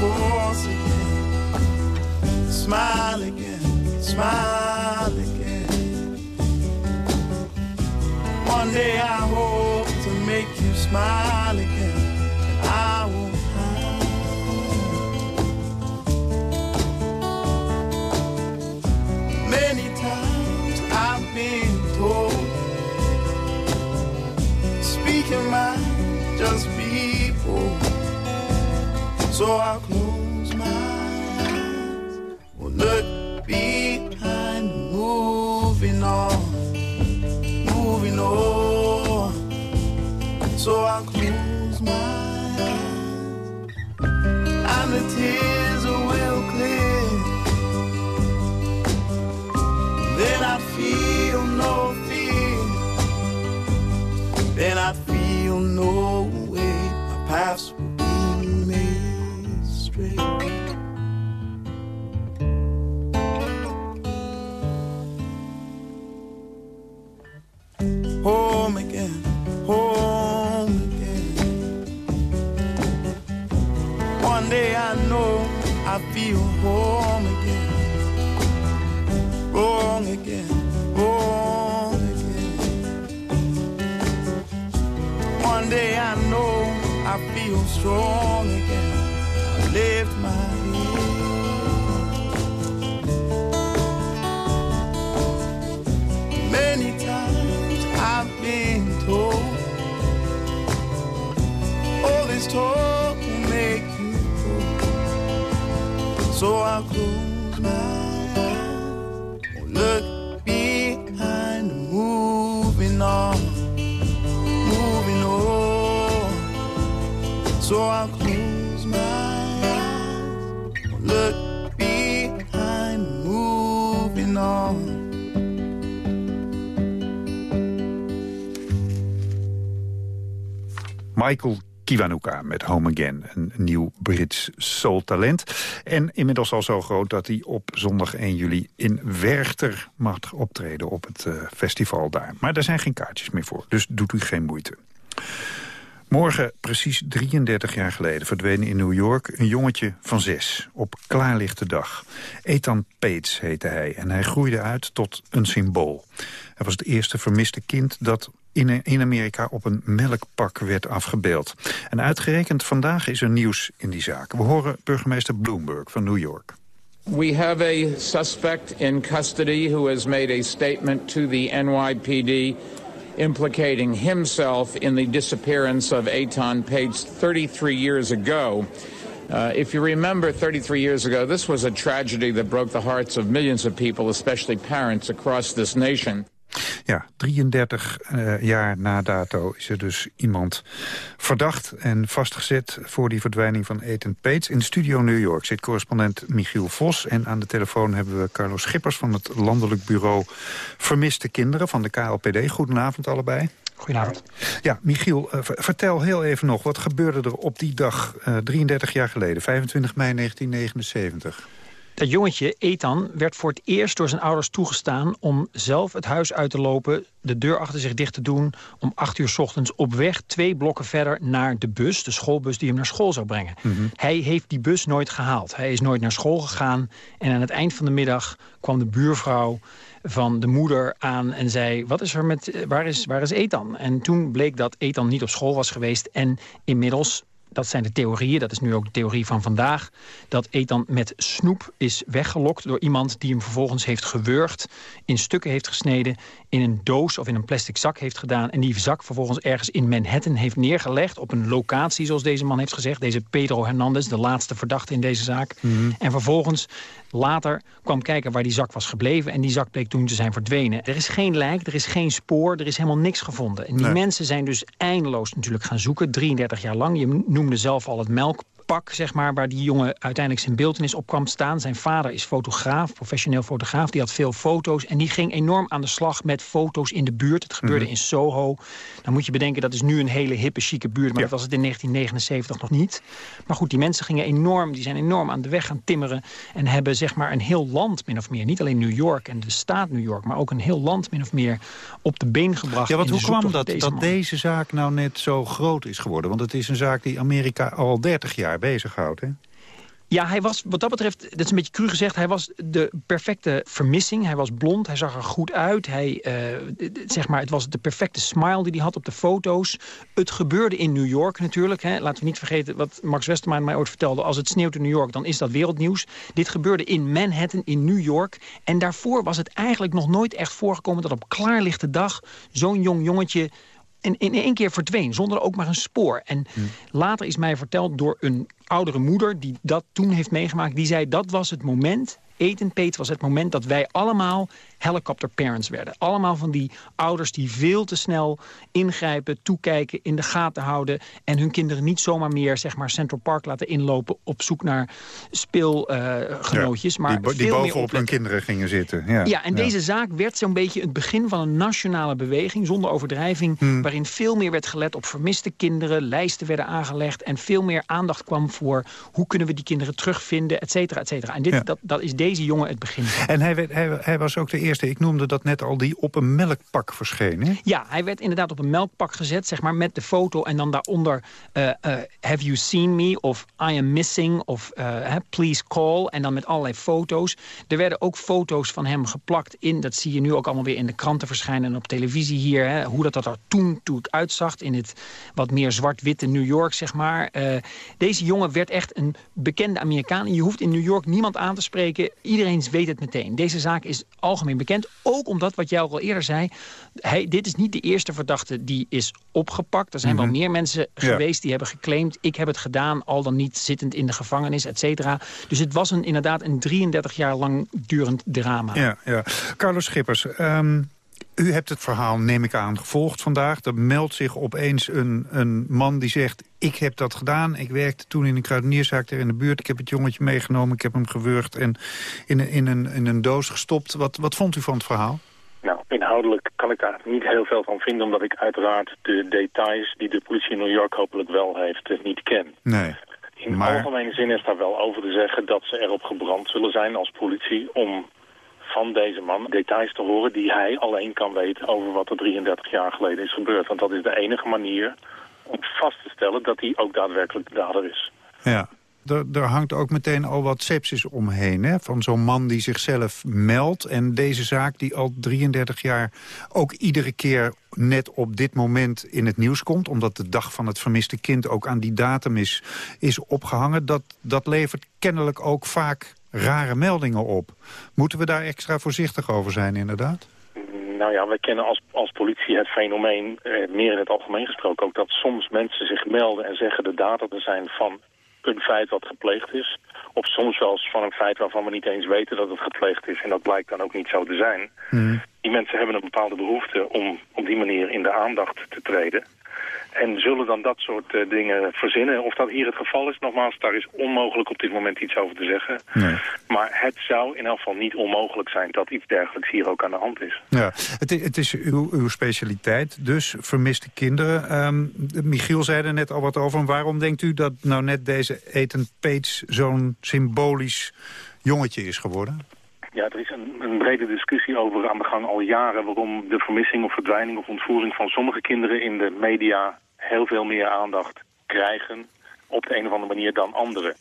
course again. Smile again, smile again. One day I hope to make you smile лицо окну. Strong again. I lift my head. Many times I've been told, all this talk will make you old. So I'll close Michael Kiwanuka met Home Again, een nieuw Brits soul-talent. En inmiddels al zo groot dat hij op zondag 1 juli in Werchter mag optreden op het eh, festival daar. Maar daar zijn geen kaartjes meer voor, dus doet u geen moeite. Morgen, precies 33 jaar geleden, verdween in New York een jongetje van zes. Op klaarlichte dag. Ethan Pates heette hij en hij groeide uit tot een symbool. Hij was het eerste vermiste kind dat in, in Amerika op een melkpak werd afgebeeld. En uitgerekend vandaag is er nieuws in die zaak. We horen burgemeester Bloomberg van New York. We have a suspect in custody who has made a statement to the NYPD implicating himself in the disappearance of Eitan Page 33 years ago. Uh, if you remember 33 years ago, this was a tragedy that broke the hearts of millions of people, especially parents across this nation. Ja, 33 uh, jaar na dato is er dus iemand verdacht en vastgezet... voor die verdwijning van Ethan Pates. In de studio New York zit correspondent Michiel Vos... en aan de telefoon hebben we Carlos Schippers van het Landelijk Bureau Vermiste Kinderen... van de KLPD. Goedenavond allebei. Goedenavond. Ja, Michiel, uh, vertel heel even nog, wat gebeurde er op die dag uh, 33 jaar geleden, 25 mei 1979? Dat jongetje, Ethan, werd voor het eerst door zijn ouders toegestaan... om zelf het huis uit te lopen, de deur achter zich dicht te doen... om acht uur 's ochtends op weg twee blokken verder naar de bus... de schoolbus die hem naar school zou brengen. Mm -hmm. Hij heeft die bus nooit gehaald. Hij is nooit naar school gegaan. En aan het eind van de middag kwam de buurvrouw van de moeder aan en zei... Wat is er met, waar, is, waar is Ethan? En toen bleek dat Ethan niet op school was geweest... en inmiddels dat zijn de theorieën, dat is nu ook de theorie van vandaag... dat Ethan met snoep is weggelokt door iemand die hem vervolgens heeft gewurgd... in stukken heeft gesneden, in een doos of in een plastic zak heeft gedaan... en die zak vervolgens ergens in Manhattan heeft neergelegd... op een locatie, zoals deze man heeft gezegd. Deze Pedro Hernandez, de laatste verdachte in deze zaak. Mm -hmm. En vervolgens later kwam kijken waar die zak was gebleven... en die zak bleek toen te zijn verdwenen. Er is geen lijk, er is geen spoor, er is helemaal niks gevonden. En die nee. mensen zijn dus eindeloos natuurlijk gaan zoeken, 33 jaar lang. Je noemde zelf al het melkpak, zeg maar, waar die jongen uiteindelijk zijn beeldenis op kwam staan. Zijn vader is fotograaf, professioneel fotograaf. Die had veel foto's en die ging enorm aan de slag met foto's in de buurt. Het gebeurde mm -hmm. in Soho. Dan moet je bedenken, dat is nu een hele hippe, chique buurt. Maar ja. dat was het in 1979 nog niet. Maar goed, die mensen gingen enorm, die zijn enorm aan de weg gaan timmeren. En hebben zeg maar een heel land, min of meer. Niet alleen New York en de staat New York. Maar ook een heel land, min of meer, op de been gebracht. Ja, want hoe kwam dat, deze dat deze zaak nou net zo groot is geworden? Want het is een zaak die Amerika al 30 jaar bezighoudt, hè? Ja, hij was, wat dat betreft, dat is een beetje cru gezegd... hij was de perfecte vermissing. Hij was blond, hij zag er goed uit. Hij, uh, zeg maar, het was de perfecte smile die hij had op de foto's. Het gebeurde in New York natuurlijk. Hè. Laten we niet vergeten wat Max Westerman mij ooit vertelde. Als het sneeuwt in New York, dan is dat wereldnieuws. Dit gebeurde in Manhattan, in New York. En daarvoor was het eigenlijk nog nooit echt voorgekomen... dat op klaarlichte dag zo'n jong jongetje in, in één keer verdween, zonder ook maar een spoor. En hmm. later is mij verteld door een oudere moeder... die dat toen heeft meegemaakt, die zei... dat was het moment, Eten Peet was het moment dat wij allemaal helicopter parents werden. Allemaal van die ouders die veel te snel ingrijpen, toekijken, in de gaten houden... en hun kinderen niet zomaar meer zeg maar, Central Park laten inlopen... op zoek naar speelgenootjes. Ja, maar die, die bovenop hun kinderen gingen zitten. Ja, ja en ja. deze zaak werd zo'n beetje het begin van een nationale beweging... zonder overdrijving, hmm. waarin veel meer werd gelet op vermiste kinderen... lijsten werden aangelegd en veel meer aandacht kwam voor... hoe kunnen we die kinderen terugvinden, et cetera, et cetera. En dit, dat, dat is deze deze jongen het begin van. En hij, werd, hij, hij was ook de eerste, ik noemde dat net al, die op een melkpak verscheen. Hè? Ja, hij werd inderdaad op een melkpak gezet, zeg maar, met de foto en dan daaronder eh, eh, Have you seen me? Of I am missing, of eh, please call. En dan met allerlei foto's. Er werden ook foto's van hem geplakt in, dat zie je nu ook allemaal weer in de kranten verschijnen en op televisie hier, hè, hoe dat, dat er toen, toen uitzag in het wat meer zwart-witte New York, zeg maar. Deze jongen werd echt een bekende Amerikaan. En je hoeft in New York niemand aan te spreken. Iedereen weet het meteen. Deze zaak is algemeen bekend. Ook omdat, wat jij ook al eerder zei... Hij, dit is niet de eerste verdachte die is opgepakt. Er zijn Mhm. wel meer mensen Ja. geweest die hebben geclaimd... ik heb het gedaan, al dan niet zittend in de gevangenis, et cetera. Dus het was een, inderdaad een 33 jaar lang durend drama. Ja, ja. Carlos Schippers, ehm, u hebt het verhaal, neem ik aan, gevolgd vandaag. Er meldt zich opeens een, een man die zegt... ik heb dat gedaan, ik werkte toen in een kruidenierszaak daar in de buurt... ik heb het jongetje meegenomen, ik heb hem gewurgd en in, een- in, een, in een doos gestopt. Wat, wat vond u van het verhaal? Nou, inhoudelijk kan ik daar niet heel veel van vinden... omdat ik uiteraard de details die de politie in New York hopelijk wel heeft eh, niet ken. Nee. In Maar- algemene zin is daar wel over te zeggen dat ze erop gebrand zullen zijn als politie... om van deze man details te horen die hij alleen kan weten over wat er 33 jaar geleden is gebeurd. Want dat is de enige manier om vast te stellen dat hij ook daadwerkelijk de dader is. Ja. Er, hangt ook meteen al wat sepsis omheen. Hè? Van zo'n man die zichzelf meldt. En deze zaak die al 33 jaar ook iedere keer net op dit moment in het nieuws komt. Omdat de dag van het vermiste kind ook aan die datum is, is opgehangen. Dat, dat levert kennelijk ook vaak rare meldingen op. Moeten we daar extra voorzichtig over zijn inderdaad? Nou ja, wij kennen als, als politie het fenomeen, eh, meer in het algemeen gesproken ook, dat soms mensen zich melden en zeggen de dader te zijn van een feit wat gepleegd is. Of soms zelfs van een feit waarvan we niet eens weten dat het gepleegd is. En dat blijkt dan ook niet zo te zijn. Die mensen hebben een bepaalde behoefte om op die manier in de aandacht te treden. En zullen dan dat soort eh, dingen verzinnen. Of dat hier het geval is, nogmaals, daar is onmogelijk op dit moment iets over te zeggen. Maar het zou in elk geval niet onmogelijk zijn dat iets dergelijks hier ook aan de hand is. Ja, het is, het is uw, uw specialiteit, dus vermiste kinderen. Ehm, Michiel zei er net al wat over. Waarom denkt u dat nou net deze Ethan Page zo'n symbolisch jongetje is geworden? Ja, er is een, brede discussie over aan de gang al jaren... waarom de vermissing of verdwijning of ontvoering van sommige kinderen in de media heel veel meer aandacht krijgen op de een of andere manier dan anderen.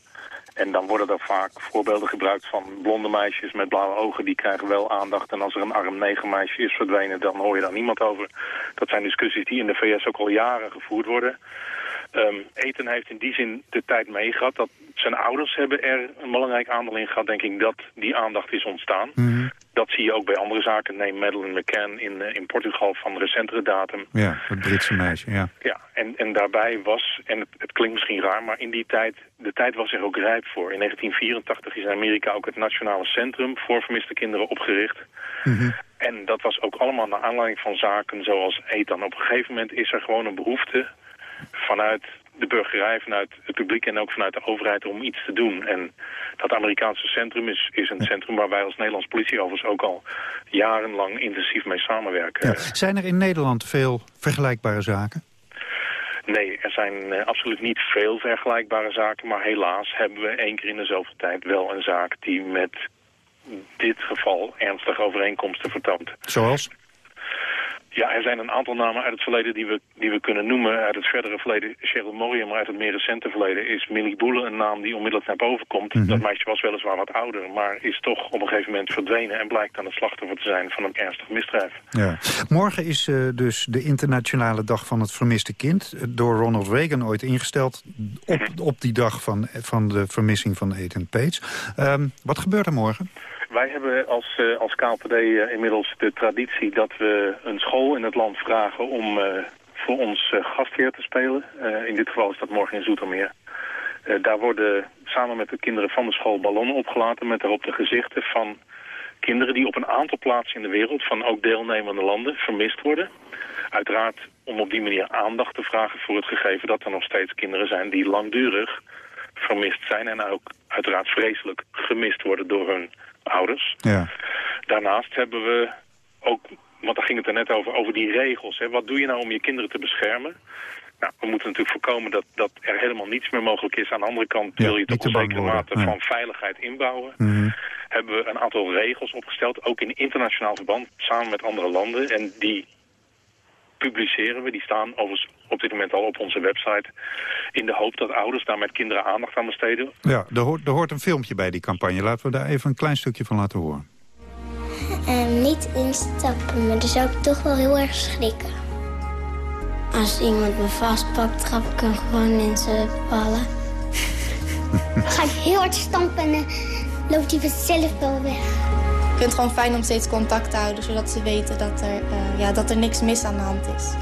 En dan worden er vaak voorbeelden gebruikt van blonde meisjes met blauwe ogen. Die krijgen wel aandacht. En als er een arm negermeisje is verdwenen, dan hoor je daar niemand over. Dat zijn discussies die in de VS ook al jaren gevoerd worden. Ehm Eten heeft in die zin de tijd meegehad dat zijn ouders hebben er een belangrijk aandeel in gehad, denk ik, dat die aandacht is ontstaan. Dat zie je ook bij andere zaken. Neem Madeleine McCann in, eh, in Portugal van recentere datum. Ja, het Britse meisje, ja. Ja, en, en daarbij was, en het, het klinkt misschien raar, maar in die tijd, de tijd was er ook rijp voor. In 1984 is in Amerika ook het Nationale Centrum voor Vermiste Kinderen opgericht. En dat was ook allemaal naar aanleiding van zaken zoals Ethan. Op een gegeven moment is er gewoon een behoefte vanuit de burgerij, vanuit het publiek en ook vanuit de overheid om iets te doen. En dat Amerikaanse centrum is, is een centrum waar wij als Nederlands politie overigens ook al jarenlang intensief mee samenwerken. Ja. Zijn er in Nederland veel vergelijkbare zaken? Nee, er zijn eh, absoluut niet veel vergelijkbare zaken, maar helaas hebben we één keer in de zoveel tijd wel een zaak die met dit geval ernstige overeenkomsten vertoont. Zoals? Ja, er zijn een aantal namen uit het verleden die we, die we kunnen noemen. Uit het verdere verleden Cheryl Morriam, maar uit het meer recente verleden is Millie Boele een naam die onmiddellijk naar boven komt. Dat meisje was weliswaar wat ouder, maar is toch op een gegeven moment verdwenen en blijkt dan het slachtoffer te zijn van een ernstig misdrijf. Ja. Morgen is eh, dus de internationale dag van het vermiste kind. eh, Door Ronald Reagan ooit ingesteld op, op die dag van, van de vermissing van Ethan Page. Ehm, wat gebeurt er morgen? Wij hebben als, eh, als KLPD eh, inmiddels de traditie dat we een school in het land vragen om eh, voor ons gastheer te spelen. In dit geval is dat morgen in Zoetermeer. Daar worden samen met de kinderen van de school ballonnen opgelaten met daarop de gezichten van kinderen die op een aantal plaatsen in de wereld, van ook deelnemende landen, vermist worden. Uiteraard om op die manier aandacht te vragen voor het gegeven dat er nog steeds kinderen zijn die langdurig vermist zijn en ook uiteraard vreselijk gemist worden door hun ouders. Ja. Daarnaast hebben we ook, want daar ging het er net over, over die regels. Hè. Wat doe je nou om je kinderen te beschermen? Nou, we moeten natuurlijk voorkomen dat, dat er helemaal niets meer mogelijk is. Aan de andere kant wil je niet toch een zekere mate ja. van veiligheid inbouwen. Mhm. hebben we een aantal regels opgesteld, ook in internationaal verband, samen met andere landen. En die publiceren we, die staan overigens op dit moment al op onze website, in de hoop dat ouders daar met kinderen aandacht aan besteden. Ja, er hoort, er hoort een filmpje bij die campagne. Laten we daar even een klein stukje van laten horen. Ehm, niet instappen, maar dan zou ik toch wel heel erg schrikken. Als iemand me vastpakt, trap ik hem gewoon in zijn ballen. Dan ga ik heel hard stampen en dan loopt hij vanzelf wel weg. Ik vind het gewoon fijn om steeds contact te houden, zodat ze weten dat er, eh, ja, dat er niks mis aan de hand is.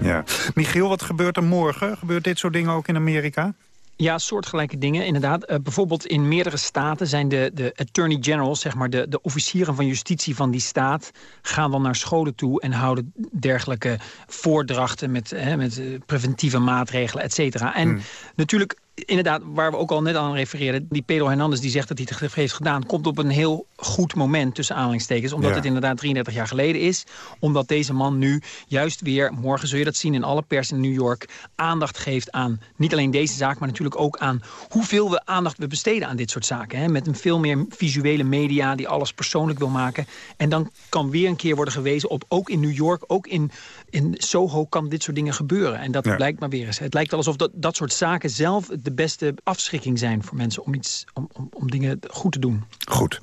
Ja. Michiel, wat gebeurt er morgen? Gebeurt dit soort dingen ook in Amerika? Ja, soortgelijke dingen, inderdaad. Eh, bijvoorbeeld in meerdere staten zijn de, de attorney generals, zeg maar de, de officieren van justitie van die staat, gaan dan naar scholen toe en houden dergelijke voordrachten met, hè, met eh, preventieve maatregelen, et cetera. En natuurlijk, inderdaad, waar we ook al net aan refereerden, die Pedro Hernandez die zegt dat hij het heeft gedaan, komt op een heel goed moment tussen aanhalingstekens, omdat Ja. het inderdaad 33 jaar geleden is, omdat deze man nu juist weer, morgen zul je dat zien in alle pers in New York, aandacht geeft aan niet alleen deze zaak, maar natuurlijk ook aan hoeveel we aandacht we besteden aan dit soort zaken. Hè? Met een veel meer visuele media die alles persoonlijk wil maken. En dan kan weer een keer worden gewezen op, ook in New York, ook in, in Soho kan dit soort dingen gebeuren. En dat Ja. blijkt maar weer eens. Het lijkt wel alsof dat, dat soort zaken zelf de beste afschrikking zijn voor mensen om, iets, om, om, om dingen goed te doen. Goed.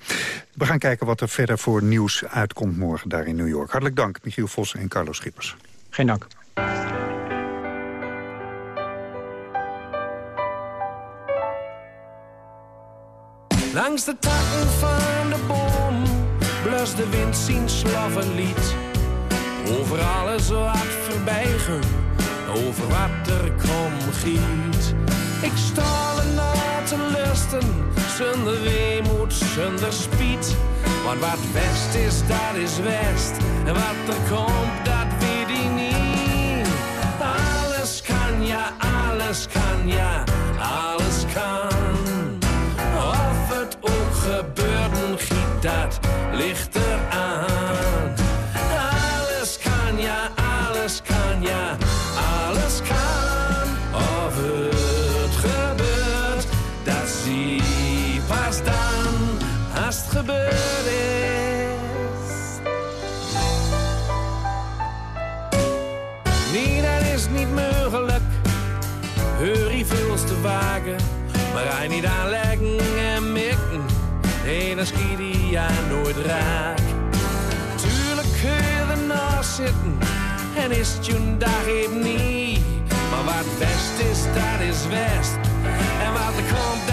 We gaan kijken wat er verder voor nieuws uitkomt morgen daar in New York. Hartelijk dank, Michiel Vos en Carlo Schippers. Geen dank. Langs de takken van de boom blust de wind zien slaffen lied. Over alles wat voorbijgen, over wat er kom giet. Ik sta na te lusten, zonder weemoed, zonder spiet. Want wat west is, dat is west. En wat er komt, dat weet ik niet. Alles kan, ja, alles kan, ja, alles kan. Of het ook gebeurt, giet dat ligt Tuurlijk kun je ernaast zitten en is het je dag even niet. Maar wat best is, dat is west. En wat er komt,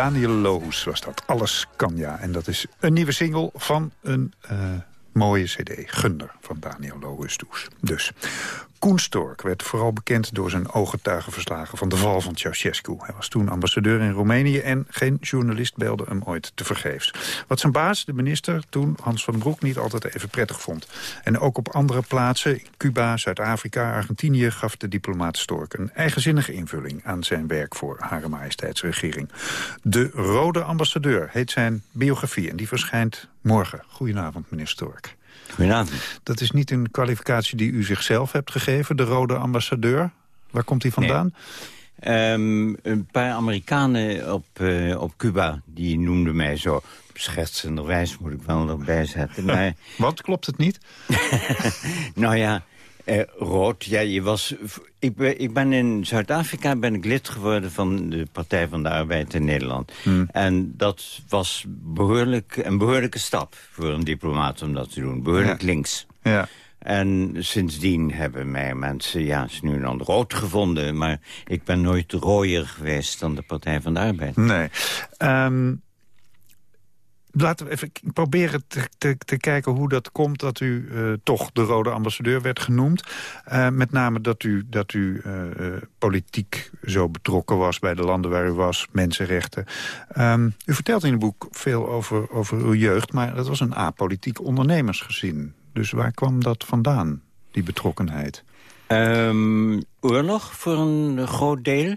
Daniel Loos was dat. Alles kan ja. En dat is een nieuwe single van een eh, mooie cd. Gunder van Daniel Loos dus. Koen Stork werd vooral bekend door zijn ooggetuigenverslagen van de val van Ceausescu. Hij was toen ambassadeur in Roemenië en geen journalist belde hem ooit te vergeefs. Wat zijn baas, de minister, toen Hans van Broek niet altijd even prettig vond. En ook op andere plaatsen, Cuba, Zuid-Afrika, Argentinië, gaf de diplomaat Stork een eigenzinnige invulling aan zijn werk voor Hare Majesteitsregering. De Rode Ambassadeur heet zijn biografie en die verschijnt morgen. Goedenavond, meneer Stork. Goedenavond. Dat is niet een kwalificatie die u zichzelf hebt gegeven, de rode ambassadeur. Waar komt die vandaan? Ehm, een paar Amerikanen op, eh, op Cuba, die noemden mij zo schertsenderwijs, moet ik wel erbij zetten. Maar, Wat, klopt het niet? nou ja, eh, rood, ja, je was... Ik ben, ik ben in Zuid-Afrika ben ik lid geworden van de Partij van de Arbeid in Nederland. Hmm. En dat was behoorlijk, een behoorlijke stap voor een diplomaat om dat te doen. Behoorlijk Ja. links. Ja. En sindsdien hebben mij mensen, ja, ze nu dan rood gevonden... maar ik ben nooit rooier geweest dan de Partij van de Arbeid. Nee. Ehm, laten we even proberen te, te, te kijken hoe dat komt... dat u eh, toch de rode ambassadeur werd genoemd. Eh, met name dat u, dat u eh, politiek zo betrokken was bij de landen waar u was. Mensenrechten. Ehm, u vertelt in het boek veel over, over uw jeugd... maar dat was een apolitiek ondernemersgezin. Dus waar kwam dat vandaan, die betrokkenheid? Ehm, oorlog voor een groot deel.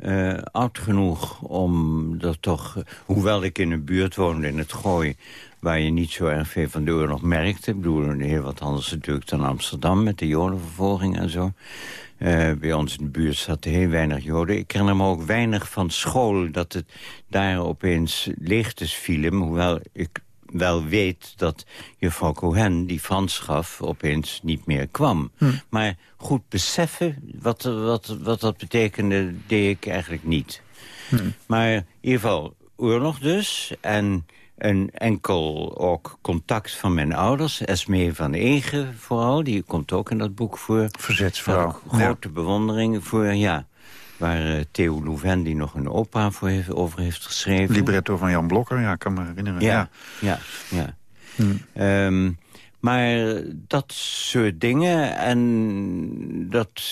Eh, oud genoeg om dat toch... Hoewel ik in een buurt woonde in het Gooi... waar je niet zo erg veel van de oorlog merkte. Ik bedoel, heel wat anders natuurlijk dan Amsterdam... met de jodenvervolging en zo. Eh, bij ons in de buurt zaten heel weinig joden. Ik herinner me ook weinig van school... dat het daar opeens leegtes vielen. Hoewel ik wel weet dat juffrouw Cohen, die Frans gaf, opeens niet meer kwam. Hm. Maar goed beseffen wat, wat, wat dat betekende, deed ik eigenlijk niet. Hm. Maar in ieder geval oorlog dus. En een enkel ook contact van mijn ouders. Esmee van Egen vooral, die komt ook in dat boek voor. Verzetsvrouw. Grote bewondering voor, ja. Waar eh, Theo Louvain, die nog een opera voor heeft, over heeft geschreven. Libretto van Jan Blokker, ja, ik kan me herinneren. Ja, ja, ja. Ehm, maar dat soort dingen en, dat,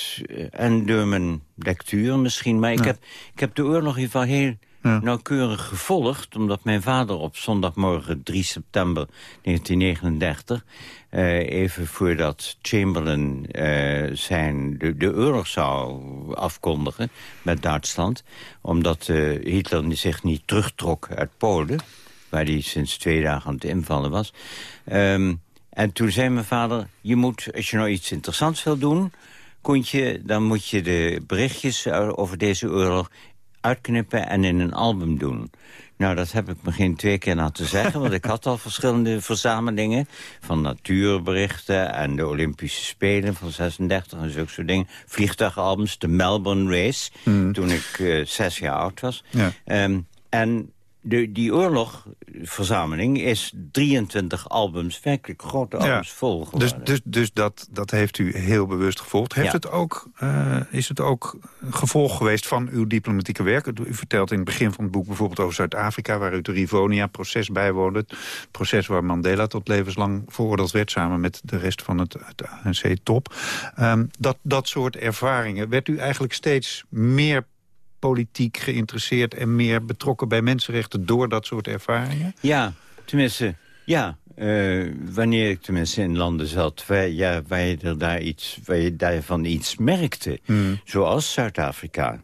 en door mijn lectuur misschien. Maar ik, Ja. heb, ik heb de oorlog in ieder geval heel nauwkeurig gevolgd... omdat mijn vader op zondagmorgen 3 september 1939... eh, even voordat Chamberlain eh, zijn, de, de oorlog zou afkondigen met Duitsland... omdat eh, Hitler zich niet terugtrok uit Polen waar hij sinds twee dagen aan het invallen was. Ehm, en toen zei mijn vader, je moet, als je nou iets interessants wil doen... Koentje, dan moet je de berichtjes over deze oorlog uitknippen en in een album doen. Nou, dat heb ik me geen twee keer laten zeggen... want ik had al verschillende verzamelingen... van natuurberichten en de Olympische Spelen van 36 en zulke soort dingen. Vliegtuigalbums, de Melbourne Race, toen ik eh, zes jaar oud was. Ja. Ehm, en de, die oorlogverzameling is 23 albums, werkelijk grote albums vol geworden. Dus, dus, dus dat, dat heeft u heel bewust gevolgd. Heeft Ja. het ook, eh, is het ook gevolg geweest van uw diplomatieke werk? U vertelt in het begin van het boek bijvoorbeeld over Zuid-Afrika... waar u het Rivonia-proces bijwoonde. Het proces waar Mandela tot levenslang veroordeeld werd... samen met de rest van het, het ANC-top. Ehm, dat, dat soort ervaringen, werd u eigenlijk steeds meer politiek geïnteresseerd... en meer betrokken bij mensenrechten door dat soort ervaringen? Ja, tenminste, ja. eh, wanneer ik tenminste in landen zat waar, ja, waar, je er daar iets, waar je daarvan iets merkte. Zoals Zuid-Afrika.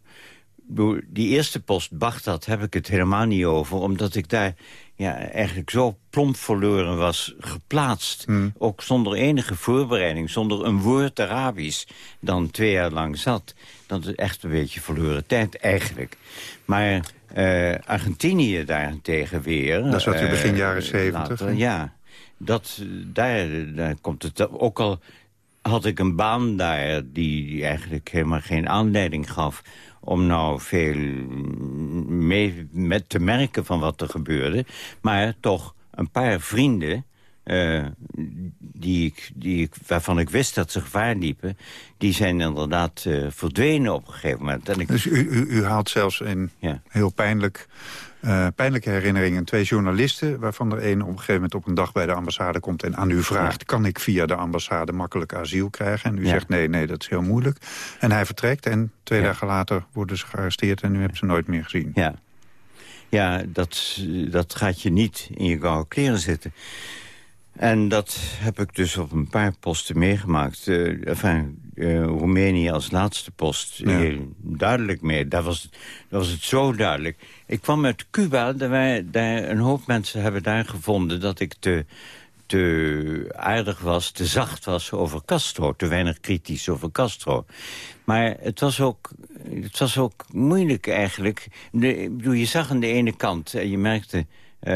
Die eerste post Baghdad heb ik het helemaal niet over. Omdat ik daar ja, eigenlijk zo plomp verloren was geplaatst. Ook zonder enige voorbereiding, zonder een woord Arabisch... dan twee jaar lang zat. Dat is echt een beetje verloren tijd eigenlijk. Maar eh, Argentinië daarentegen weer... Dat is wat u eh, begin jaren 70, later, hè? ja, dat, daar, daar komt het... Ook al had ik een baan daar die, eigenlijk helemaal geen aanleiding gaf om nou veel mee met te merken van wat er gebeurde. Maar toch een paar vrienden eh, die ik, die ik, waarvan ik wist dat ze gevaar liepen... die zijn inderdaad eh, verdwenen op een gegeven moment. En ik, Dus u, u, u haalt zelfs in heel pijnlijk, eh, pijnlijke herinneringen twee journalisten... waarvan er een op een gegeven moment op een dag bij de ambassade komt... en aan u vraagt, kan ik via de ambassade makkelijk asiel krijgen? En u Ja. zegt, nee, nee, dat is heel moeilijk. En hij vertrekt en twee dagen later worden ze gearresteerd... en u hebt ze nooit meer gezien. Ja, ja dat, dat gaat je niet in je gouden kleren zitten. En dat heb ik dus op een paar posten meegemaakt. Eh, enfin, eh, Roemenië als laatste post Ja. heel duidelijk mee. Daar was, het- daar was het zo duidelijk. Ik kwam uit Cuba, daar, wij, daar, een hoop mensen hebben daar gevonden... dat ik te, te aardig was, te zacht was over Castro. Te weinig kritisch over Castro. Maar het was ook, het was ook moeilijk eigenlijk. De, bedoel, je zag aan de ene kant, en je merkte eh,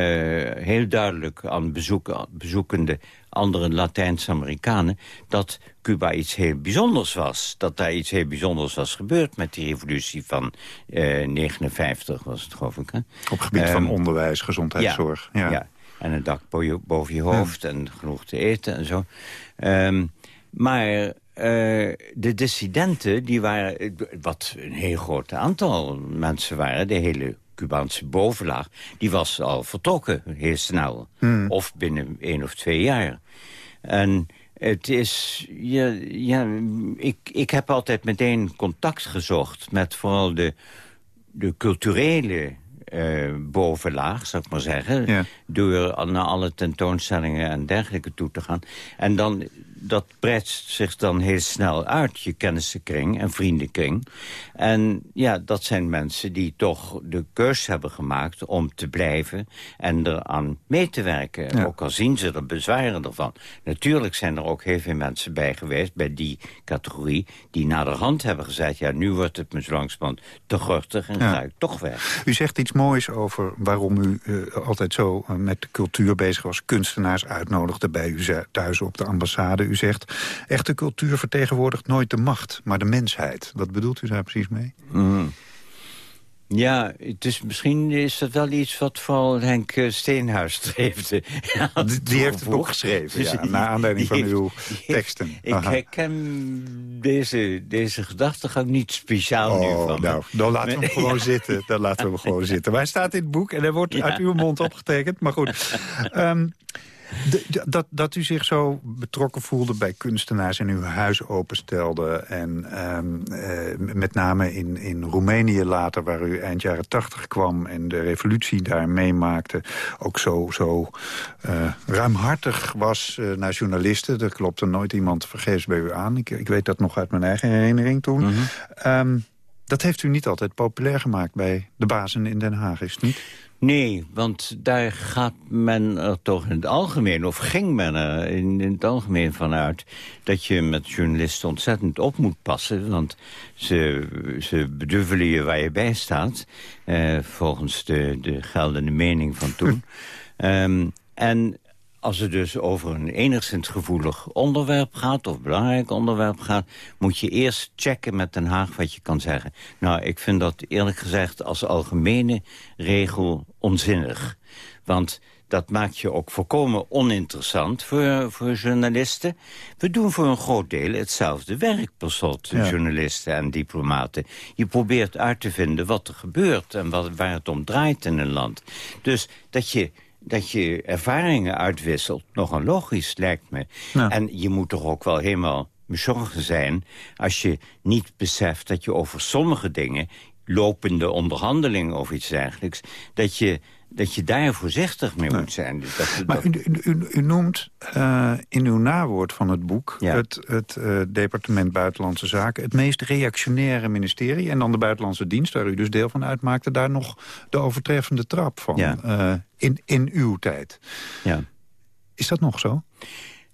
heel duidelijk aan bezoeken, bezoekende andere Latijns-Amerikanen... dat Cuba iets heel bijzonders was. Dat daar iets heel bijzonders was gebeurd met die revolutie van eh 59, was het geloof ik. Hè? Op gebied van Ehm, onderwijs, gezondheidszorg. Ja. ja. En een dak boven je hoofd en genoeg te eten en zo. Ehm, maar eh, de dissidenten, die waren, wat een heel groot aantal mensen waren... de hele Cubaanse bovenlaag, die was al vertrokken heel snel. Hmm. Of binnen één of twee jaar. En het is... Ja, ja, ik, ik heb altijd meteen contact gezocht met vooral de, de culturele eh, bovenlaag, zou ik maar zeggen. Door naar alle tentoonstellingen en dergelijke toe te gaan. En dan, dat breidt zich dan heel snel uit, je kennissenkring en vriendenkring. En ja, dat zijn mensen die toch de keus hebben gemaakt om te blijven en eraan mee te werken. Ook al zien ze er bezwaren ervan. Natuurlijk zijn er ook heel veel mensen bij geweest, bij die categorie, die naderhand hebben gezegd, ja, nu wordt het me zo langzamerhand te gortig en Ja. ga ik toch weg. U zegt iets moois over waarom u eh, altijd zo eh, met de cultuur bezig was. Kunstenaars uitnodigde bij u thuis op de ambassade. U zegt, echte cultuur vertegenwoordigt nooit de macht, maar de mensheid. Wat bedoelt u daar precies mee? Mm. Ja, het is, misschien is dat wel iets wat vooral Henk eh, Steenhuis streefde. Ja, Die- die heeft het ook geschreven, ja, naar aanleiding van uw heeft- teksten. Ik herken deze, deze gedachtegang niet speciaal nu Oh, van. nou, dan laten we hem gewoon Ja. zitten. Dan laten we hem gewoon zitten. Maar hij staat in het boek en hij wordt Ja. uit uw mond opgetekend. Maar goed, Ehm, de- dat, dat u zich zo betrokken voelde bij kunstenaars... en uw huis openstelde. En ehm, eh, met name in, in Roemenië later, waar u eind jaren tachtig kwam... en de revolutie daar meemaakte. Ook zo, zo eh, ruimhartig was eh, naar journalisten. Er klopte nooit iemand vergeefs bij u aan. Ik, ik weet dat nog uit mijn eigen herinnering toen. Mhm. Ehm, dat heeft u niet altijd populair gemaakt bij de bazen in Den Haag, is het niet? Nee, want daar gaat men er toch in het algemeen... of ging men er in, in het algemeen vanuit... dat je met journalisten ontzettend op moet passen. Want ze, ze beduvelen je waar je bij staat... eh, volgens de, de geldende mening van toen. Ehm, en als het dus over een enigszins gevoelig onderwerp gaat... of belangrijk onderwerp gaat... moet je eerst checken met Den Haag wat je kan zeggen. Nou, ik vind dat eerlijk gezegd als algemene regel onzinnig. Want dat maakt je ook volkomen oninteressant voor, voor journalisten. We doen voor een groot deel hetzelfde werk per slot, Ja. journalisten en diplomaten. Je probeert uit te vinden wat er gebeurt en wat, waar het om draait in een land. Dus dat je dat je ervaringen uitwisselt, nogal logisch lijkt me. En je moet toch ook wel helemaal bezorgd zijn... als je niet beseft dat je over sommige dingen... lopende onderhandelingen of iets dergelijks... dat je, dat je daar voorzichtig mee moet zijn. Dus dat, Maar dat- u, u, u, noemt eh, in uw nawoord van het boek... het, het eh, departement Buitenlandse Zaken... het meest reactionaire ministerie... en dan de Buitenlandse Dienst, waar u dus deel van uitmaakte... daar nog de overtreffende trap van Ja. eh, in, in uw tijd. Ja. Is dat nog zo?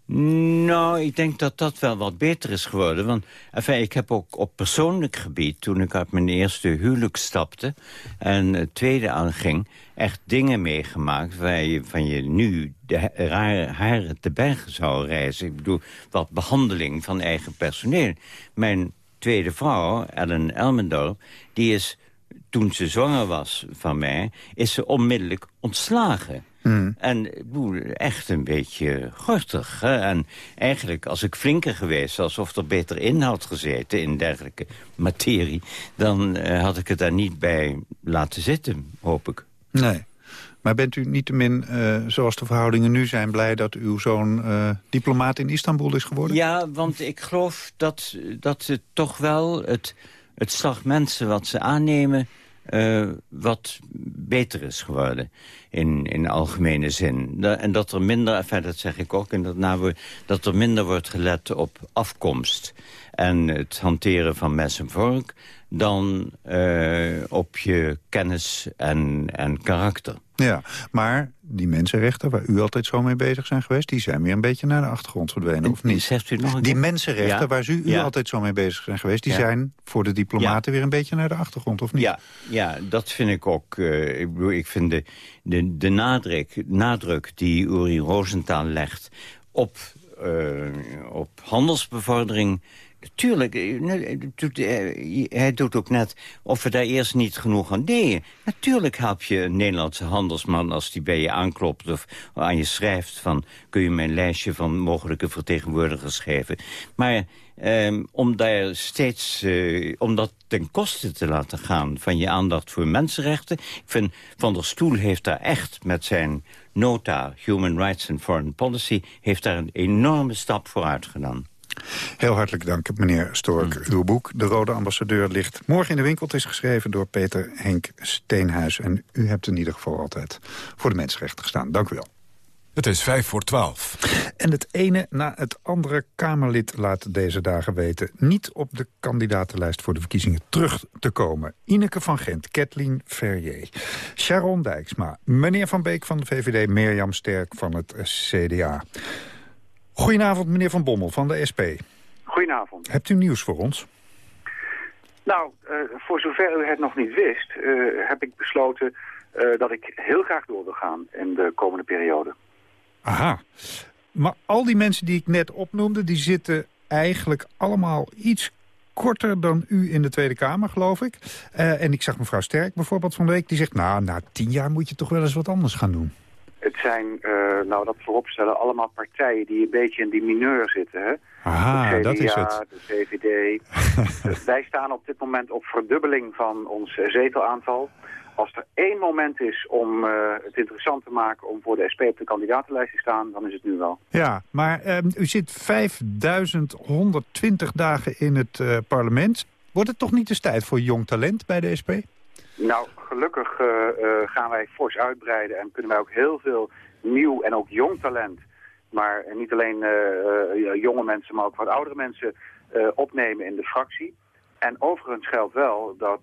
Nou, ik denk dat dat wel wat beter is geworden. Want enfin, ik heb ook op persoonlijk gebied, toen ik uit mijn eerste huwelijk stapte... en het tweede aanging, echt dingen meegemaakt... waar je van je nu de rare haren te bergen zou reizen. Ik bedoel, wat behandeling van eigen personeel. Mijn tweede vrouw, Ellen Elmendorp, die is toen ze zwanger was van mij... is ze onmiddellijk ontslagen. En ik bedoel, echt een beetje gortig. Hè? En eigenlijk, als ik flinker geweest was... of er beter in had gezeten in dergelijke materie... dan eh, had ik het daar niet bij laten zitten, hoop ik. Nee. Maar bent u niettemin, eh zoals de verhoudingen nu zijn... blij dat uw zoon eh, diplomaat in Istanbul is geworden? Ja, want ik geloof dat, dat het toch wel het, het slag mensen wat ze aannemen... eh, wat beter is geworden in, in algemene zin. En dat er minder, enfin, dat zeg ik ook, en dat, nou, dat er minder wordt gelet op afkomst... en het hanteren van mes en vork... dan eh, op je kennis en, en karakter. Ja, maar die mensenrechten waar u altijd zo mee bezig zijn geweest... die zijn weer een beetje naar de achtergrond verdwenen, of niet? Zegt u nog een Die mensenrechten Ja? waar u, u Ja. altijd zo mee bezig zijn geweest... die Ja. zijn voor de diplomaten weer een beetje naar de achtergrond, of niet? Ja, ja dat vind ik ook. eh, ik, bedoel, ik vind de, de, de nadruk, nadruk die Uri Rosenthal legt op, eh, op handelsbevordering... Tuurlijk, eh, doet, eh, hij doet ook net of we daar eerst niet genoeg aan deden. Natuurlijk help je een Nederlandse handelsman als die bij je aanklopt... of aan je schrijft van, kun je mijn lijstje van mogelijke vertegenwoordigers geven. Maar Ehm, om daar steeds, eh, om dat ten koste te laten gaan van je aandacht voor mensenrechten. Ik vind Van der Stoel heeft daar echt met zijn nota Human Rights and Foreign Policy... heeft daar een enorme stap vooruit gedaan. Heel hartelijk dank, meneer Stork. Uw boek, De Rode Ambassadeur, ligt morgen in de winkel. Het is geschreven door Peter Henk Steenhuis. En u hebt in ieder geval altijd voor de mensenrechten gestaan. Dank u wel. Het is vijf voor twaalf. En het ene na het andere Kamerlid laat deze dagen weten... niet op de kandidatenlijst voor de verkiezingen terug te komen. Ineke van Gent, Kathleen Ferrier, Sharon Dijksma... meneer Van Beek van de VVD, Mirjam Sterk van het CDA. Goedenavond, meneer Van Bommel van de SP. Goedenavond. Hebt u nieuws voor ons? Nou, eh, voor zover u het nog niet wist, eh, heb ik besloten eh, dat ik heel graag door wil gaan in de komende periode. Aha. Maar al die mensen die ik net opnoemde... die zitten eigenlijk allemaal iets korter dan u in de Tweede Kamer, geloof ik. En ik zag mevrouw Sterk bijvoorbeeld van de week... die zegt, nou, na tien jaar moet je toch wel eens wat anders gaan doen. Het zijn, eh, nou dat vooropstellen, allemaal partijen die een beetje in die mineur zitten. Hè? Aha, CDA, dat is het. de VVD. Wij staan op dit moment op verdubbeling van ons eh, zetelaantal. Als er één moment is om eh, het interessant te maken om voor de SP op de kandidatenlijst te staan, dan is het nu wel. Ja, maar ehm, u zit 5120 dagen in het parlement. Wordt het toch niet eens tijd voor jong talent bij de SP? Nou, gelukkig eh, eh, gaan wij fors uitbreiden en kunnen wij ook heel veel nieuw en ook jong talent, maar niet alleen eh, jonge mensen, maar ook wat oudere mensen opnemen in de fractie. En overigens geldt wel dat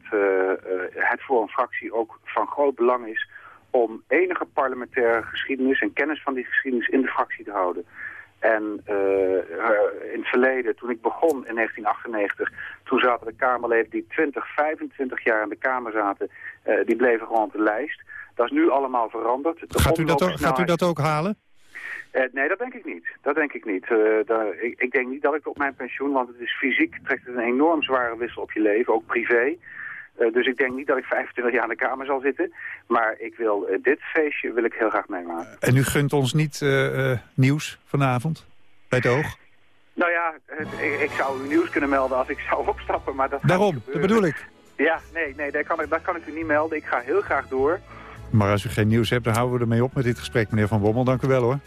het voor een fractie ook van groot belang is om enige parlementaire geschiedenis en kennis van die geschiedenis in de fractie te houden. En eh, eh, in het verleden, toen ik begon in 1998, toen zaten de Kamerleden die 20, 25 jaar in de Kamer zaten, eh, die bleven gewoon op de lijst. Dat is nu allemaal veranderd. De Gaat u, dat ook, gaat u dat ook halen? nee, dat denk ik niet. Dat denk ik niet. Daar- ik, ik denk niet dat ik op mijn pensioen, want het is fysiek, trekt het een enorm zware wissel op je leven, ook privé. Eh, dus ik denk niet dat ik 25 jaar in de Kamer zal zitten. Maar ik wil eh, dit feestje wil ik heel graag meemaken. En u gunt ons niet eh, eh, nieuws vanavond? Bij het oog? Nou ja, ik, ik zou u nieuws kunnen melden als ik zou opstappen, maar dat Daarom, dat bedoel ik. Ja, nee, nee dat, kan ik, dat kan ik u niet melden. Ik ga heel graag door. Maar als u geen nieuws hebt, dan houden we ermee op met dit gesprek, meneer Van Bommel. Dank u wel, hoor.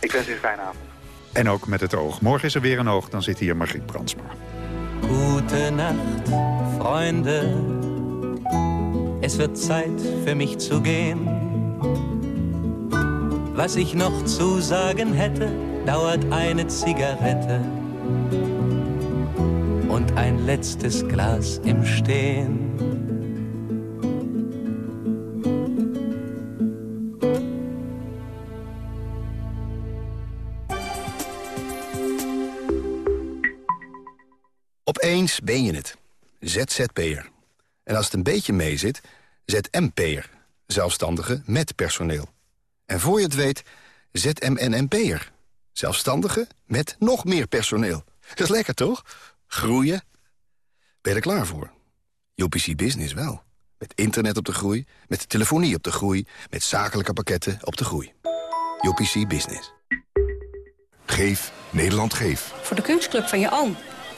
Ik wens u een fijne avond. En ook met het oog. Morgen is er weer een oog, dan zit hier Margriet Brandsma. Gute Nacht, Freunde. Es wird Zeit für mich zu gehen. Was ich noch zu sagen hätte, dauert eine Zigarette und ein letztes Glas im Stehen. Opeens ben je het. ZZP'er. En als het een beetje meezit, ZMP'er. Zelfstandige met personeel. En voor je het weet, ZMNMP'er. Zelfstandige met nog meer personeel. Dat is lekker, toch? Groeien. Ben je er klaar voor? UPC Business wel. Met internet op de groei, met telefonie op de groei... met zakelijke pakketten op de groei. UPC Business. Geef Nederland Geef. Voor de kunstclub van je oom.